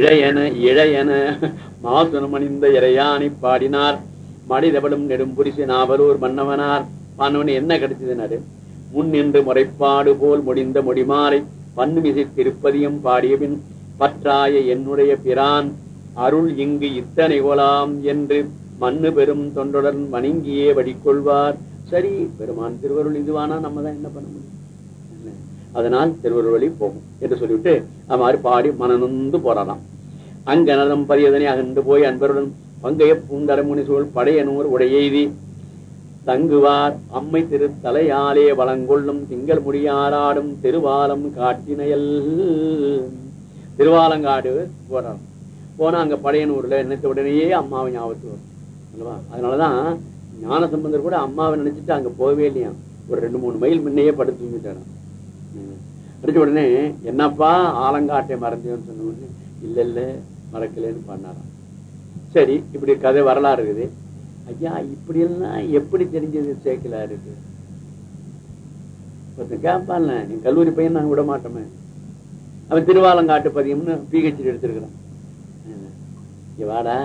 இழையன இழையன மாசுனம் இறையானி பாடினார். மடிதவளும் நெடும் புரிசு நாவலூர் மன்னவனார். மன்னவன் என்ன கிடைச்சதுனாரு முன் நின்று முறைப்பாடு போல் முடிந்த முடிமாறை பன்னுமிசை திருப்பதியும் பாடியபின் பற்றாய என்னுடைய பிரான் அருள் இங்கு இத்தனை கொலாம் என்று மண்ணு பெரும் தொண்டுடன் வணங்கியே வடிக்கொள்வார். சரி பெருமான் திருவருள் இதுவானா? நம்ம தான் என்ன பண்ண முடியும்? அதனால் திருவருள் வழி போகும் என்று சொல்லிவிட்டு அவ்வாறு பாடி மனநொந்து போறாராம் அங்கனதம் பரியதனை அகன்று போய் அன்பருடன் பங்கைய பூந்தரமுனி சூழ் படையனூர் உடையெய்தி தங்குவார் அம்மை திரு தலையாலே வளங்கொள்ளும் திங்கள் முடியாராடும் திருவாலம் காட்டினையல் திருவாலங்காடு போறார் போனா அங்க படையனூர்ல நினைத்த உடனேயே அம்மாவை ஞாபகத்து வரும் அல்லவா? அதனாலதான் ஞான சம்பந்தர் கூட அம்மாவை நினைச்சிட்டு அங்க போகவே இல்லையா ஒரு ரெண்டு மூணு மைல் முன்னையே படுத்து தூங்கிட்டாராம். அடிச்ச உடனே என்னப்பா ஆலங்காட்டை மறந்தேன்னு சொன்ன உடனே இல்ல இல்ல மறக்கலைன்னு பண்ணாராம். சரி இப்படி கதை வரலாறு இருக்குது. ஐயா இப்படி எல்லாம் எப்படி தெரிஞ்சது சேர்க்கலா இருக்கு? ஒருத்தன் கேட்பான்ல நீ கல்லூரி பையன் நாங்க விட மாட்டோமே. அவன் திருவாலங்காட்டு பதியம்னு பிஹெச்டி எடுத்திருக்கிறான். வாடா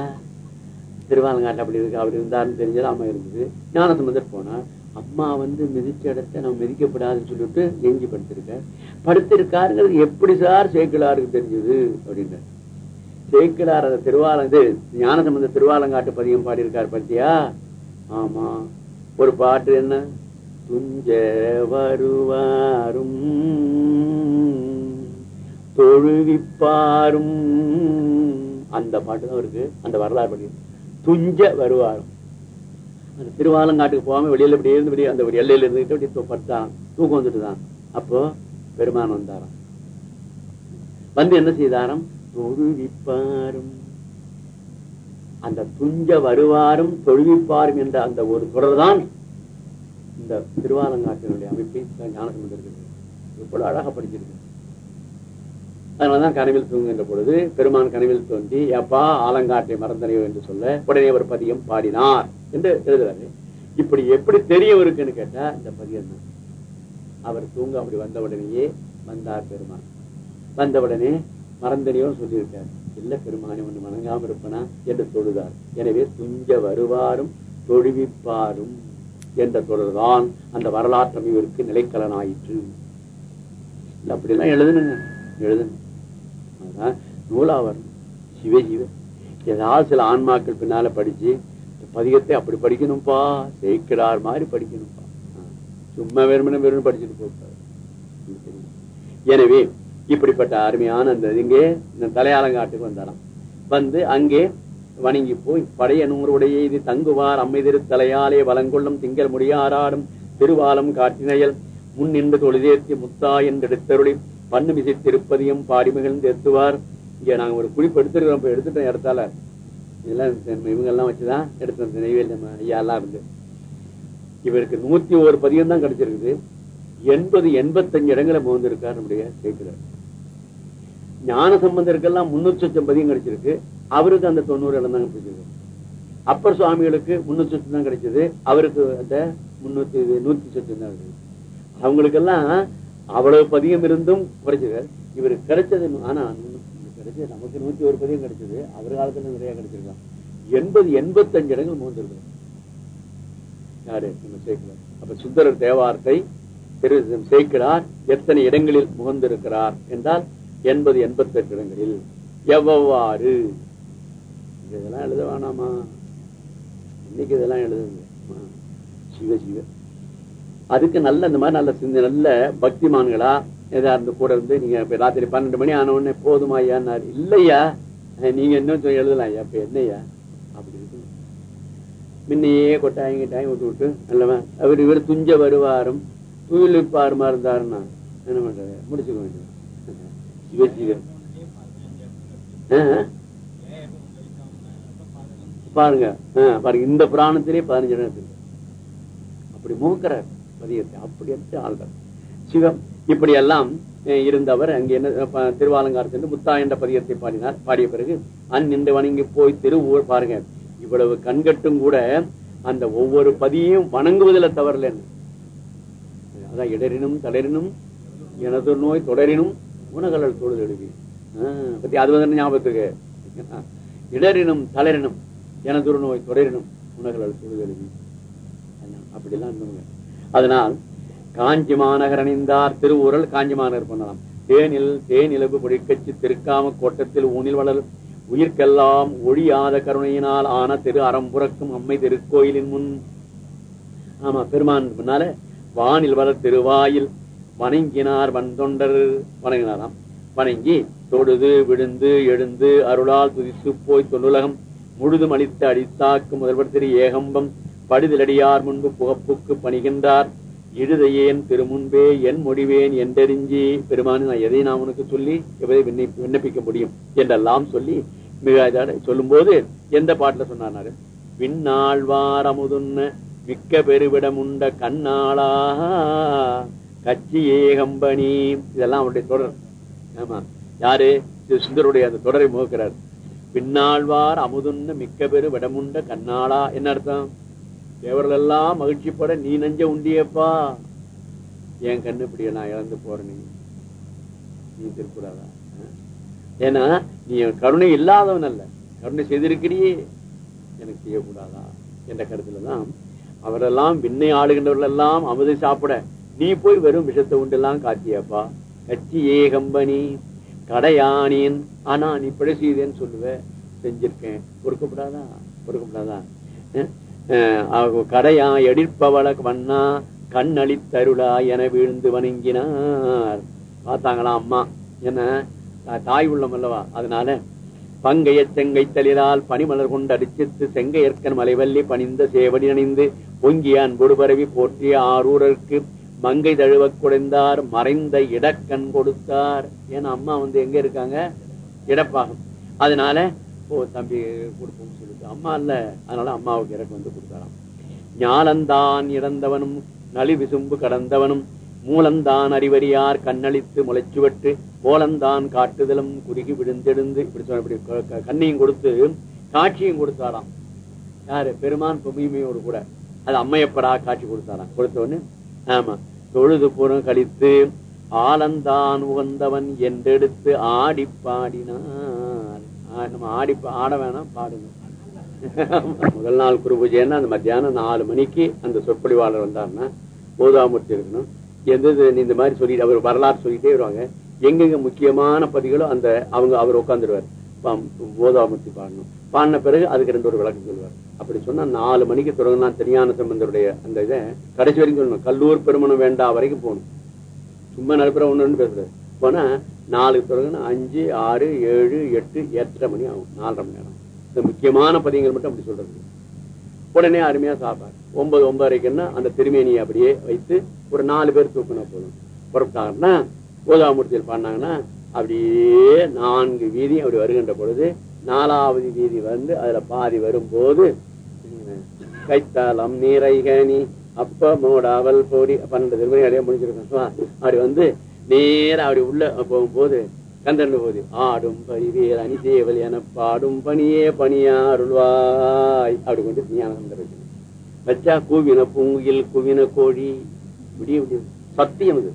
திருவாலங்காட்டு அப்படி இருக்கு அப்படி இருந்தாருன்னு தெரிஞ்சது அம்மா இருந்தது. ஞானசம்பந்தர் போனா அம்மா வந்து மிதிச்ச இடத்த நம்ம மிதிக்கப்படாதுன்னு சொல்லிட்டு எஞ்சி படுத்திருக்க படுத்திருக்காருங்கிறது எப்படி சார் சேக்கிலாருக்கு தெரிஞ்சது அப்படின்னு சேக்கிலார் அந்த திருவாலம் இது ஞானசம்பந்த திருவாலங்காட்டு பதியம் பாடியிருக்கார் பத்தியா ஆமா. ஒரு பாட்டு என்ன? துஞ்ச வருவாரும் தொழுவிப்பாரும். அந்த பாட்டு தான் இருக்கு. அந்த வரலாறு படி துஞ்ச வருவாரும். திருவாலங்காட்டுக்கு போகாம வெளியில இப்படி இருந்து இப்படி அந்த ஒரு எல்லையில இருந்துட்டு இப்படி படுத்தான். தூக்கம் வந்துட்டு தான் அப்போ பெருமான் வந்தாராம். வந்து என்ன செய்தாராம்? தொழுவிப்பாரும். அந்த துஞ்ச வருவாரும் தொழுவிப்பாரும் என்ற அந்த ஒரு தொடர் தான் இந்த திருவாலங்காட்டினுடைய அமைப்பை ஞானம் இருக்குது இவ்வளவு அழகா படிச்சிருக்கு அதனாலதான் கனவில் தூங்குகின்ற பொழுது பெருமான் கனவில் தோன்றி அப்பா ஆலங்காட்டை மறந்தனையோ என்று சொல்ல உடனே ஒரு பதியம் பாடினார் என்று எழுதுறாரு. இப்படி எப்படி தெரியவருக்குன்னு கேட்டா இந்த பதியம் தான். அவர் தூங்க அப்படி வந்த உடனேயே வந்தார் பெருமான். வந்த உடனே மறந்தனையோ சொல்லியிருக்கார். இல்ல பெருமானி ஒண்ணு வணங்காம இருப்பனா? என்று தொழுதார். எனவே துஞ்ச வருவாரும் தொழுவிப்பாரும் என்ற தொடர்தான் அந்த வரலாற்று அமைவிற்கு நிலைக்கலனாயிற்று. அப்படிலாம் எழுதுனுங்க. எழுதுங்க அதான் நூலா வரணும் சிவ சிவ ஏதாவது சில ஆன்மாக்கள் பின்னால படிச்சு பதிகத்தை அப்படி படிக்கணும்ப்பா ஜெயிக்கிறார் மாதிரி படிக்கணும்ப்பா சும்மா வெறுமனே வெறும் படிச்சுட்டு போட்டார் எனவே இப்படிப்பட்ட அருமையான அந்த இங்கே இந்த தலையாலங்காட்டுக்கு வந்தாராம் வந்து அங்கே வணங்கி போய் படையனூருடைய இது தங்குவார் அம்மை திரு தலையாலே வலங்கொள்ளும் திங்கள் முடியாராடும் திருவாலம் காட்டினையல் முன் நின்று தொழுதேத்தி முத்தா என்று பண்ணு பண்ணுமிசை திருப்பதியும் பாடி மகிழ்ந்து எத்துவார் இங்க நாங்க ஒரு குறிப்பு எடுத்துருக்கோம் இப்ப எடுத்துட்டோம் இடத்தால இதெல்லாம் இவங்க எல்லாம் வச்சுதான் எடுத்தோம் நெய்வேலி ஐயா எல்லாம் இருந்து இவருக்கு நூத்தி ஒரு பதியம் தான் கிடைச்சிருக்குது. எண்பது எண்பத்தஞ்சு இடங்களை முகந்திருக்கார் நம்முடைய சேர்க்கிறார் ஞான சம்பந்தருக்கெல்லாம் முன்னூத்தி லட்சம் பதியம் கிடைச்சிருக்கு. அவருக்கு அந்த தொண்ணூறு இடம் தான் கிடைச்சிருக்கு. அப்பர் சுவாமிகளுக்கு முன்னூத்தி லட்சம் தான் கிடைச்சது. அவருக்கு அந்த முன்னூத்தி இது நூத்தி லட்சம் தான் கிடைச்சது. அவங்களுக்கெல்லாம் அவ்வளவு பதியம் இருந்தும் குறைச்சிருக்காரு இவருக்கு கிடைச்சது ஆனா கிடைச்சது நமக்கு நூத்தி ஒரு பதியம் கிடைச்சது. அவர் காலத்துல நிறைய கிடைச்சிருக்கான். எண்பது எண்பத்தஞ்சு இடங்கள் முகந்திருக்கிறார் யாரு? நம்ம சேர்க்கிறார் அப்ப சுந்தரர் தேவார்த்தை திரு சேர்க்கிறார் எத்தனை இடங்களில் முகந்திருக்கிறார் என்றால் எண்பது எண்பத்தெட்டு இடங்களில். எவ்வாறு இதெல்லாம் எழுத வேணாமா? இன்னைக்கு இதெல்லாம் எழுதுங்க. சிவ சிவ. அதுக்கு நல்ல இந்த மாதிரி நல்ல சிந்த நல்ல பக்திமான்களா ஏதா இருந்து கூட இருந்து நீங்க ராத்திரி பன்னெண்டு மணி ஆன உடனே போதுமா ஐயான்னாரு இல்லையா? நீங்க என்ன சொல்லி எழுதலாம் ஐயா இப்ப என்னய்யா அப்படி முன்னையே கொட்டாயம் கிட்டாயம் விட்டு விட்டு நல்லவன். அவர் இவர் துஞ்ச வருவாரும் துயிலிப்பாருமா இருந்தாருன்னா என்ன பண்றது? முடிச்சுக்க வேண்டியது சிவஜீவன் பாருங்க பாருங்க இந்த புராணத்திலே பதினஞ்சு அப்படி மூக்கிறார். பதியத்தை அப்படி எடுத்து சிவம் இப்படி எல்லாம் இருந்தவர். அங்கு என்ன ப- திருவாலங்கார் சென்று முத்தா என்ற பதியத்தை பாடினார். பாடிய பிறகு அந்நின்று வணங்கி போய் திருவூர் பாருங்க. இவ்வளவு கண்கட்டும் கூட அந்த ஒவ்வொரு பதியையும் வணங்குவதில் தவறல அதான் இடரினும் தளரினும் எனது நோய் தொடரினும் உணகலல் தொழுதெழுவி பத்தி அது வந்து ஞாபகத்துக்கு இடரினும் தளரினும் எனது நோய் தொடரினும் உணகலல் தொழுது எழுதி. அப்படிலாம் இருந்தவங்க. அதனால் காஞ்சி மாநகர் அணிந்தார் காஞ்சி மாநகர் பண்ணலாம் தேனில் தேனிலவு பொடிக்கச்சி திருக்காம கோட்டத்தில் ஊனில் வளர் உயிர்க்கெல்லாம் ஒழியாத கருணையினால் ஆன திரு அறம்புறக்கும் அம்மை திருக்கோயிலின் முன். ஆமா பெருமான் முன்னால வானில் வளர் திருவாயில் வணங்கினார் வந்தொண்டர் வணங்கினாராம். வணங்கி தொடுது விழுந்து எழுந்து அருளால் துதித்து போய் தொல்லுலகம் முழுதும் அளித்த அடித்தாக்கு முதல்வர் திரு ஏகம்பம். படுதிலடியார் முன்பு புகப்புக்கு பணிகின்றார். இழுதையேன் திருமுன்பே என் முடிவேன் என்றெறிஞ்சி பெருமானு நான் எதை நான் உனக்கு சொல்லி எவரை விண்ணப்பி விண்ணப்பிக்க முடியும்? என்றெல்லாம் சொல்லி மிக சொல்லும் போது எந்த பாட்டுல சொன்னாரு விண்ணாழ்வார் அமுதுன்ன மிக்க பெருவிடமுண்ட கண்ணாளா கட்சி ஏகம்பணி. இதெல்லாம் அவருடைய தொடர். ஆமா. யாரு? சுந்தருடைய அந்த தொடரை முகக்கிறார். பின்னாழ்வார் அமுதுன்னு மிக்க பெரு விடமுண்ட கண்ணாளா என்ன அர்த்தம்? தேவர்களெல்லாம் மகிழ்ச்சிப்பட நீ நஞ்ச உண்டியப்பா. என் கண்ணு இப்படியே நான் இழந்து போறேன். நீ நீ திருக்கூடாதா ஏன்னா நீ கருணை இல்லாதவன் அல்ல. கருணை செய்திருக்கிறியே. எனக்கு செய்யக்கூடாதா? என்ற கருத்துல தான் அவரெல்லாம் விண்ணை ஆளுகின்றவர்கள் எல்லாம் அமுதை சாப்பிட நீ போய் வெறும் விஷத்தை உண்டெல்லாம் காத்தியப்பா கட்சி ஏ ஏகம்பனி கடையானின். ஆனா நீ பிழை செய்தேன்னு சொல்லுவ. செஞ்சிருக்கேன். பொறுக்கப்படாதா? பொறுக்கப்படாதா? கடையா எடிர்ப்பவள வண்ணா கண்ணளித்தருளா என வீழ்ந்து வணங்கினார். பார்த்தாங்களா அம்மா? என்ன? தாய் உள்ளம் அல்லவா? அதனால பங்கைய செங்கை தளிரால் பனிமலர் கொண்டு அடிச்சித்து செங்கையற்கன் மலைவல்லி பணிந்த சேவடி அணிந்து பொங்கிய அன்பொடு பரவி போற்றிய ஆரூரருக்கு மங்கை தழுவ குடைந்தார் மறைந்த இடக்கண் கொடுத்தார். ஏன்னா அம்மா வந்து எங்க இருக்காங்க? இடப்பாகும். அதனால ஓ தம்பி கொடுப்போம்னு சொல்லிட்டு. அம்மா இல்ல. அதனால அம்மாவுக்கு இறக்கு வந்து கொடுத்தாராம். ஞானந்தான் இறந்தவனும் நலி விசும்பு கடந்தவனும் மூலந்தான் அறிவறியார் கண்ணளித்து முளைச்சுவட்டு கோலந்தான் காட்டுதலும் குறுகி விழுந்தெழுந்து இப்படி சொன்ன இப்படி கண்ணையும் கொடுத்து காட்சியும் கொடுத்தாராம். யாரு? பெருமான் பொம்மையோடு கூட. அது அம்மையப்படா காட்சி கொடுத்தாராம். கொடுத்தவொன்னு ஆமா தொழுது புறம் கழித்து ஆலந்தான் உகந்தவன் என்றெடுத்து ஆடி பாடினார் நம்ம ஆடி ஆட வேணாம் பாடுங்க. முதல் நாள் குரு பூஜைன்னா அந்த மத்தியானம் நாலு மணிக்கு அந்த சொற்பொழிவாளர் வந்தாருன்னா போதாமூர்த்தி இருக்கணும். எந்த இந்த மாதிரி சொல்லிட்டு அவர் வரலாறு சொல்லிட்டே வருவாங்க. எங்கெங்க முக்கியமான பதிகளோ அந்த அவங்க அவர் உட்காந்துருவார் போதாமூர்த்தி பாடணும். பாடின பிறகு அதுக்கு ரெண்டு ஒரு விளக்கம் சொல்லுவார். அப்படி சொன்னா நாலு மணிக்கு தொடங்கினா தெரியான சம்பந்தருடைய அந்த இதை கடைசி வரைக்கும் சொல்லணும். கல்லூர் பெருமணம் வேண்டாம் வரைக்கும் போகணும். சும்மா நடுப்புற ஒண்ணு பேசுறாரு போனா நாலு தொடங்கினா அஞ்சு ஆறு ஏழு எட்டு எட்டரை மணி ஆகும். நாலரை மணி நேரம். இந்த முக்கியமான பதியங்கள் மட்டும் அப்படி சொல்றது. உடனே அருமையா சாப்பாடு. ஒன்பது ஒன்பதரைக்குன்னா அந்த திருமேனியை அப்படியே வைத்து ஒரு நாலு பேர் தூக்கினா போதும். புறப்பட்டாங்கன்னா கோதாமூர்த்தியில் பாடினாங்கன்னா அப்படியே நான்கு வீதி அப்படி வருகின்ற பொழுது நாலாவது வீதி வந்து அதுல பாதி வரும்போது கைத்தாளம் நீரைகனி அப்ப மோடாவல் போடி பன்னெண்டு திருமணி அடைய முடிஞ்சிருக்கோம். அப்படி வந்து நேரம் அப்படி உள்ள போகும்போது கந்தன் போகுது. ஆடும் பரிவேர் அணிதேவல் என பாடும் பணியே பணியா அருள்வாய் அப்படி கொண்டு ஞானம் வைக்கணும் வச்சா கூவின பூங்குயில் குவின கோழி. முடிய முடியும் சத்தியம் இது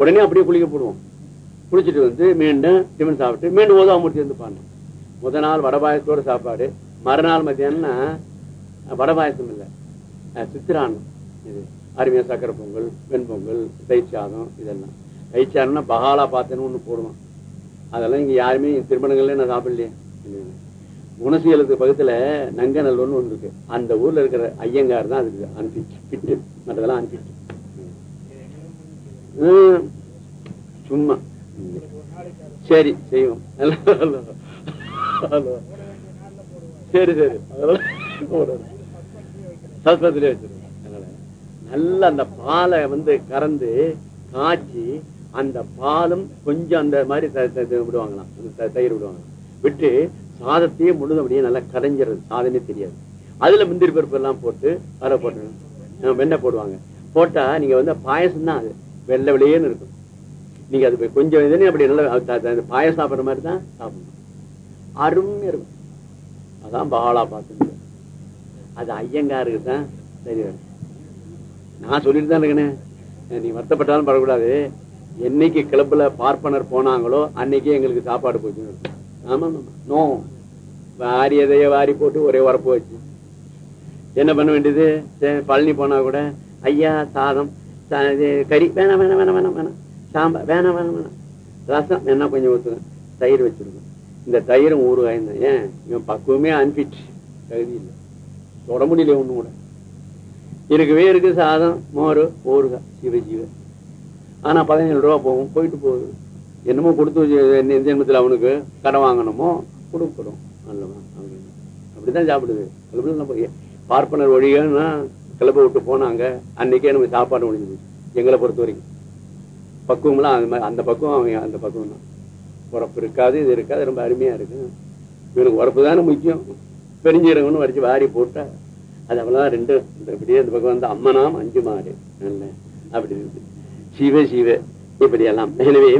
உடனே அப்படியே குளிக்க போடுவோம். குளிச்சுட்டு வந்து மீண்டும் டிஃபன் சாப்பிட்டு மீண்டும் ஓதாமூர்த்தி வந்து பாடணும். முத நாள் வடபாயத்தோட சாப்பாடு. மறுநாள் மத்தியானம்னா வடபாயசம் இல்லை. சித்திரானம் இது. அருமையா சக்கரை பொங்கல் வெண்பொங்கல் தயிர் சாதம் இதெல்லாம். தயிர் பகாலா பார்த்தேன்னு ஒண்ணு போடுவான். அதெல்லாம் இங்க யாருமே திருமணங்கள்ல நான் சாப்பிடலையே. குணசீலத்துக்கு பக்கத்துல நங்கநல்லூர்னு ஒன்று இருக்கு. அந்த ஊர்ல இருக்கிற ஐயங்கார் தான் அதுக்கு அனுப்பிச்சு பிட்டு மற்றதெல்லாம் அனுப்பிச்சு சும்மா. சரி செய்வோம். சரி சரி. அதெல்லாம் சஸ்பத்திலே வச்சிருக்கோம் நல்ல அந்த பாலை வந்து கறந்து காய்ச்சி அந்த பாலும் கொஞ்சம் அந்த மாதிரி விடுவாங்களாம். அந்த தயிர் விடுவாங்களாம். விட்டு சாதத்தையே முழுதும் அப்படியே நல்லா கடைஞ்சிறது சாதமே தெரியாது. அதுல முந்திரி பருப்பு எல்லாம் போட்டு அதை போட்டு வெண்ணெய் போடுவாங்க. போட்டா நீங்க வந்து பாயசம் தான் அது. வெள்ளை வெளியேன்னு இருக்கும். நீங்க அது கொஞ்சம் இதுன்னு அப்படி நல்லா பாயசம் சாப்பிட்ற மாதிரி தான் சாப்பிடணும். அருமையா இருக்கும். அதான் பகாலா பார்த்து அது ஐயங்காருக்கு தான் சரி நான் சொல்லிட்டு தான் இருக்கேனே. நீ வருத்தப்பட்டாலும் படக்கூடாது. என்னைக்கு கிளப்புல பார்ப்பனர் போனாங்களோ அன்னைக்கே எங்களுக்கு சாப்பாடு போச்சு. ஆமா நோ. வாரி எதைய வாரி போட்டு ஒரே உரப்பு வச்சு. என்ன பண்ண வேண்டியது? பழனி போனா கூட ஐயா சாதம் இது கறி. வேணாம் வேணாம் வேணாம் வேணாம் வேணாம். சாம்பார். வேணாம் வேணாம் வேணாம். ரசம். என்ன கொஞ்சம் ஊத்துங்க தயிர் வச்சிருக்கோம் இந்த தயிரும் ஊறுகாய் தான். ஏன்? இவன் பக்குவமே அன்பிட் தகுதி இல்லை. தொட முடியல ஒண்ணு கூட. இருக்கவே இருக்கு சாதம் மோர் ஊறுகாய் சிவ சிவ ஆனா பதினேழு ரூபா போகும் போயிட்டு போகுது. என்னமோ கொடுத்து வச்சு என்ன எந்த ஜென்மத்தில் அவனுக்கு கடன் வாங்கணுமோ கொடுக்கணும். நல்லவா அப்படின்னு அப்படிதான் சாப்பிடுது. நம்ம பார்ப்பனர் வழிகள்னா கிளப்ப விட்டு போனாங்க. அன்னைக்கே நம்ம சாப்பாடு முடிஞ்சது. எங்களை பொறுத்த வரைக்கும். பக்குவம்லாம் அந்த மாதிரி அந்த பக்குவம் அவங்க அந்த பக்குவம் தான். உரப்பு இருக்காது இது இருக்காது ரொம்ப அருமையா இருக்கு. இவனுக்கு உரப்பு தானே முக்கியம். பெருஞ்சீரகம்னு வரைச்சு வாரி போட்டா அது அவ்வளவுதான் ரெண்டு இப்படியே இந்த பக்கம் வந்து அம்மனாம் அஞ்சு மாறு அப்படி இருக்கு. சிவ சிவ இப்படி எல்லாம் எனவே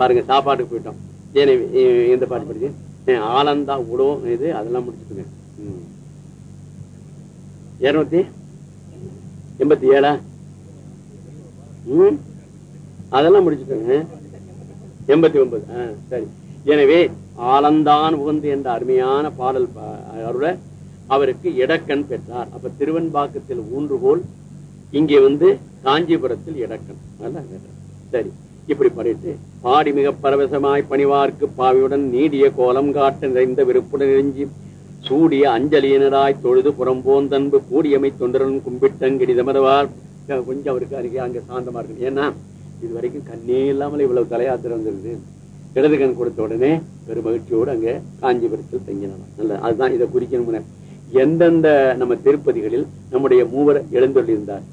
பாருங்க சாப்பாட்டுக்கு போயிட்டோம். எனவே எந்த இந்த பாட்டு படிச்சு? ஆலந்தா உடோ இது அதெல்லாம் முடிச்சுக்கோங்க. இருநூத்தி எண்பத்தி ஏழா? ம். அதெல்லாம் முடிச்சுக்கோங்க. எண்பத்தி ஒன்பது. சரி. எனவே ஆலந்தான் உகந்து என்ற அருமையான பாடல் அருளை அவருக்கு இடக்கண் பெற்றார். அப்ப திருவன்பாக்கத்தில் ஊன்றுகோல் இங்கே வந்து காஞ்சிபுரத்தில் இடக்கண் சரி இப்படி படித்து பாடி மிக பரவசமாய் பணிவார்க்கு பாவியுடன் நீடிய கோலம் காட்ட நிறைந்த விருப்புடன் நெறிஞ்சி சூடிய அஞ்சலியினராய் தொழுது புறம்போந்தன்பு கூடியமை தொண்டரன் கும்பிட்டங்கிடிதமதவார் கொஞ்சம் அவருக்கு அருகே அங்கே சாந்தமா இருக்கு ஏன்னா இது வரைக்கும் கண்ணே இல்லாமல் இவ்வளவு தலையாத்திரம் வந்திருது இடது கண் கொடுத்த உடனே பெரும் மகிழ்ச்சியோடு அங்க காஞ்சிபுரத்தில் தங்கினான் நல்ல அதுதான் இதை குறிக்கணும் எந்தெந்த நம்ம திருப்பதிகளில் நம்முடைய மூவர் எழுந்தொள்ளியிருந்தார்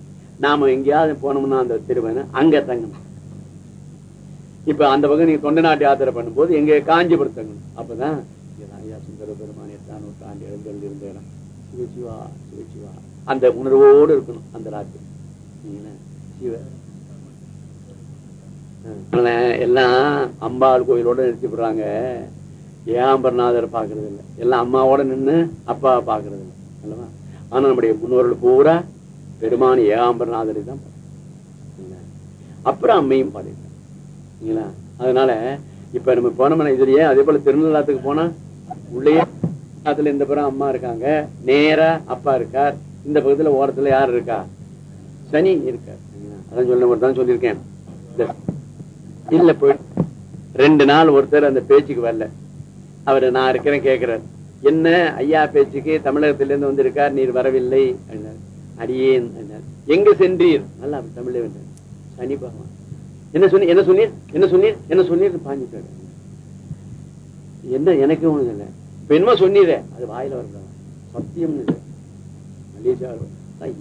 நாம எங்கேயாவது போனோம்னா அந்த திருவனை அங்க தங்கணும். இப்ப அந்த பக்கம் நீங்க தொண்டை நாட்டு யாத்திரை பண்ணும்போது எங்க காஞ்சிபுரம் தங்கணும். அப்பதான் ஐயா சுந்தர பெருமான எட்டாம் நூற்றாண்டு எழுந்தொள்ளியிருந்த இடம் சிவசிவா சிவசிவா அந்த உணர்வோடு இருக்கணும் அந்த ராத்திரி. சிவ. எல்லாம் அம்பாள் கோயிலோட நிறுத்தி விடுறாங்க ஏகாம்பரநாதர் பாக்குறது இல்லை எல்லாம் அம்மாவோட நின்னு அப்பாவை பாக்குறது இல்லை அல்லவா? ஆனா நம்முடைய முன்னோர்கள் பூரா பெருமான ஏகாம்பரநாதரை தான் அப்புறம் அம்மையும் பாடிட்டாங்க சரிங்களா அதனால இப்ப நம்ம போனோம்னா இதுலயே அதே போல திருநள்ளாத்துக்கு போனா உள்ளே அதுல இந்த புறம் அம்மா இருக்காங்க நேரா அப்பா இருக்கார் இந்த பக்கத்துல ஓரத்துல யார் இருக்கா? சனி இருக்கார். சரிங்களா? அதான் சொல்ல மட்டும் தான் சொல்லியிருக்கேன். இல்ல போய் ரெண்டு நாள் ஒருத்தர் அந்த பேச்சுக்கு வரல. அவரு நான் இருக்கிறேன் கேட்கிறார் என்ன? ஐயா பேச்சுக்கு தமிழகத்திலிருந்து வந்திருக்கார் நீர் வரவில்லை அடியேன் எங்க சென்றீர்? நல்லா அவர் வந்தார் சனி பகவான். என்ன சொன்னீர்? என்ன சொன்னீர்? என்ன சொன்னீர்? என்ன சொன்னீர் பாஞ்சிட்டாரு என்ன? எனக்கு ஒண்ணு இல்லை. இப்ப என்னமோ சொன்னீரே. அது வாயில வரக்கூடாது. சத்தியம் இல்லை.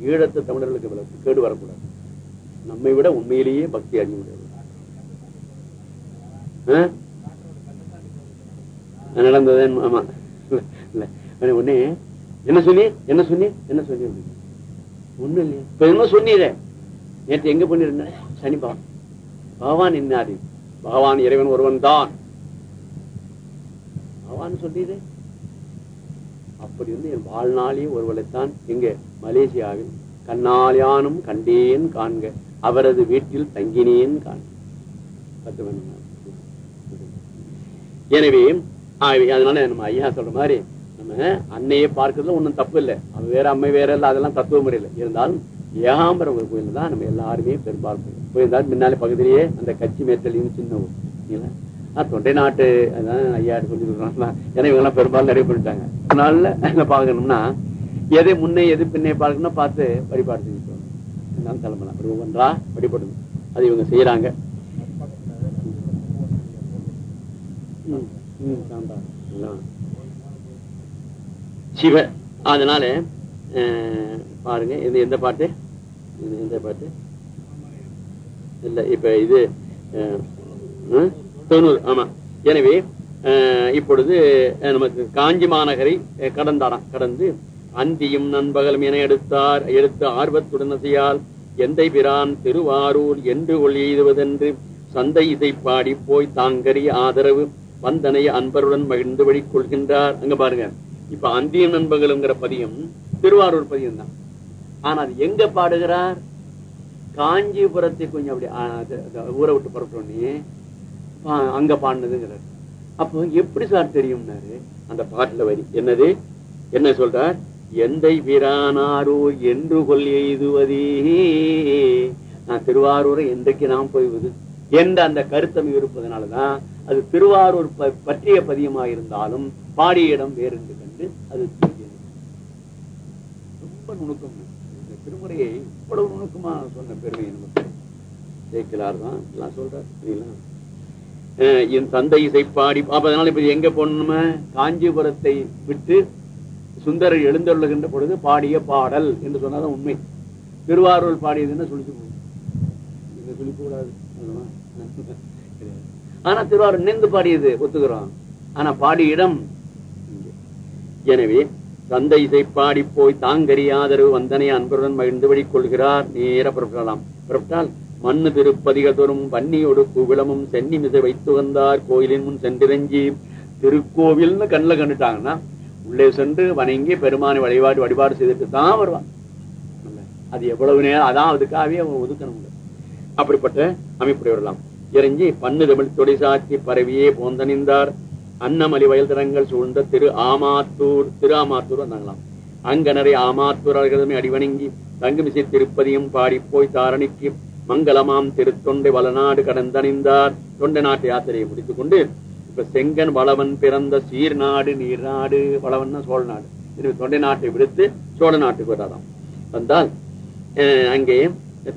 ஈழத்து தமிழர்களுக்கு இவ்வளவு கேடு வரக்கூடாது. நம்மை விட உண்மையிலேயே பக்தி அதிகம் நடந்தது ஆமா. இல்ல இல்ல. உடனே என்ன சொன்னி? என்ன சொன்னி? என்ன சொன்னி? ஒண்ணு இல்லையா. இப்ப என்ன சொன்னீரே நேற்று எங்க பண்ணிருந்த சனி பகவான். பகவான் என்னாது பகவான் இறைவன் ஒருவன் தான். பகவான் சொல்லிடு அப்படி வந்து என் வாழ்நாளே ஒருவளைத்தான் எங்க மலேசியாவில் கண்ணாலியானும் கண்டேன் காண்க. அவரது வீட்டில் தங்கினேன் காண்க. பத்து மணி எனவே ஆகவே அதனால நம்ம ஐயா சொல்ற மாதிரி நம்ம அன்னையை பார்க்கறதுல ஒன்றும் தப்பு இல்லை. அவ வேற அம்மை வேற இல்ல அதெல்லாம் தத்துவ முறையில் இருந்தாலும் ஏகாம்பரம் ஒரு கோயில் தான் நம்ம எல்லாருமே பெரும்பாலும் போயிருந்தாலும் முன்னாலே பகுதியிலேயே அந்த கட்சி மேட்டலின்னு சின்ன ஊர். தொண்டை நாட்டு அதான் ஐயா சொல்லி சொல்றாங்க ஏன்னா இவங்கெல்லாம் பெரும்பாலும் நிறைய பண்ணிட்டாங்க அதனால என்ன பார்க்கணும்னா எதை முன்னே எது பின்னே பார்க்கணும்னா பார்த்து வழிபாடு செஞ்சுக்கணும் என்னன்னு கிளம்பலாம். ஒரு ஒவ்வொன்றா வழிபடணும். அது இவங்க செய்யறாங்க. ம், சிவ அதனால பாருங்க இது எந்த பாட்டு? இது எந்த பாட்டு? இல்ல இப்ப இது தொண்ணூறு ஆமா. எனவே இப்பொழுது நமக்கு காஞ்சி மாநகரை கடந்தாராம். கடந்து அந்தியும் நண்பகலும் என எடுத்தார் எடுத்து ஆர்வத்துடன் செய்யால் எந்தை பிரான் திருவாரூர் என்று ஒளி எய்துவதென்று சந்தை இசை பாடி போய் தாங்கரி ஆதரவு வந்தனைய அன்பருடன் மகிழ்ந்து வழி கொள்கின்றார் அங்க பாருங்க. இப்ப அந்திய நண்பர்கள்ங்கிற பதியம் திருவாரூர் பதியம் தான் ஆனா அது எங்க பாடுகிறார்? காஞ்சிபுரத்தை கொஞ்சம் அப்படி ஊரை விட்டு புறப்பட்டோடனே அங்க பாடினதுங்கிறார். அப்போ எப்படி சார் தெரியும்னாரு? அந்த பாட்டுல வரி என்னது? என்ன சொல்றார்? எந்தை வீரானாரோ என்று கொல் எய்துவதே. நான் திருவாரூரை என்றைக்கு நாம் போய்வது என்ற அந்த கருத்தம் இருப்பதனாலதான் அது திருவாரூர் ப- பற்றிய பதியமா இருந்தாலும் பாடிய இடம் வேறு என்று கண்டு அது ரொம்ப நுணுக்கம். இந்த திருமுறையை இவ்வளவு நுணுக்கமா சொன்ன பெருமை நமக்கு. சேக்கிலார் தான் எல்லாம் சொல்றார் சரிங்களா அஹ் என் தந்தை இசைப்பாடி அப்ப அதனால இப்ப எங்க போனோமே காஞ்சிபுரத்தை விட்டு சுந்தரர் எழுந்தொள்ளுகின்ற பொழுது பாடிய பாடல் என்று சொன்னாதான் உண்மை. திருவாரூர் பாடியதுன்னு சொல்லிச்சு? போகும் ஆனா திருவாரூர் நின்று பாடியது ஒத்துக்கிறோம். ஆனா பாடிய இடம் எனவே தந்தை இசை பாடி போய் தாங்கறியாதரவு வந்தனை அன்பருடன் மகிழ்ந்து கொள்கிறார் நேர புறப்படலாம். புறப்பட்டால் மண்ணு திருப்பதிக தோறும் வன்னியோடு குவிளமும் சென்னி மிசை வைத்து வந்தார். கோயிலின் முன் சென்றிரஞ்சி திருக்கோவில்னு கண்ணில் கண்டுட்டாங்கன்னா உள்ளே சென்று வணங்கி பெருமானை வழிபாடு வழிபாடு செய்துட்டு தான் வருவான். அது எவ்வளவு நேரம் அதான் அதுக்காகவே அவன் ஒதுக்கணும். அப்படிப்பட்ட அமைப்புடையவர்களாம். இறங்கி பன்னு தமிழ் தொடி சாட்சி பரவியே போந்தணிந்தார். அன்னமலி வயல் தரங்கள் சூழ்ந்த திரு ஆமாத்தூர் திரு ஆமாத்தூர் வந்தாங்களாம். அங்கனரை ஆமாத்தூர் அழகதமை அடிவணங்கி தங்குமிசை திருப்பதியும் பாடி போய் தாரணிக்கு மங்களமாம் திருத்தொண்டை வளநாடு கடந்தணிந்தார். தொண்டை நாட்டு யாத்திரையை முடித்துக் கொண்டு இப்ப செங்கன் வளவன் பிறந்த சீர் நாடு நீர் நாடு வளவன்னா சோழ நாடு. தொண்டை நாட்டை விடுத்து சோழ நாட்டுக்கு வராதாம். வந்தால் அஹ், அங்கே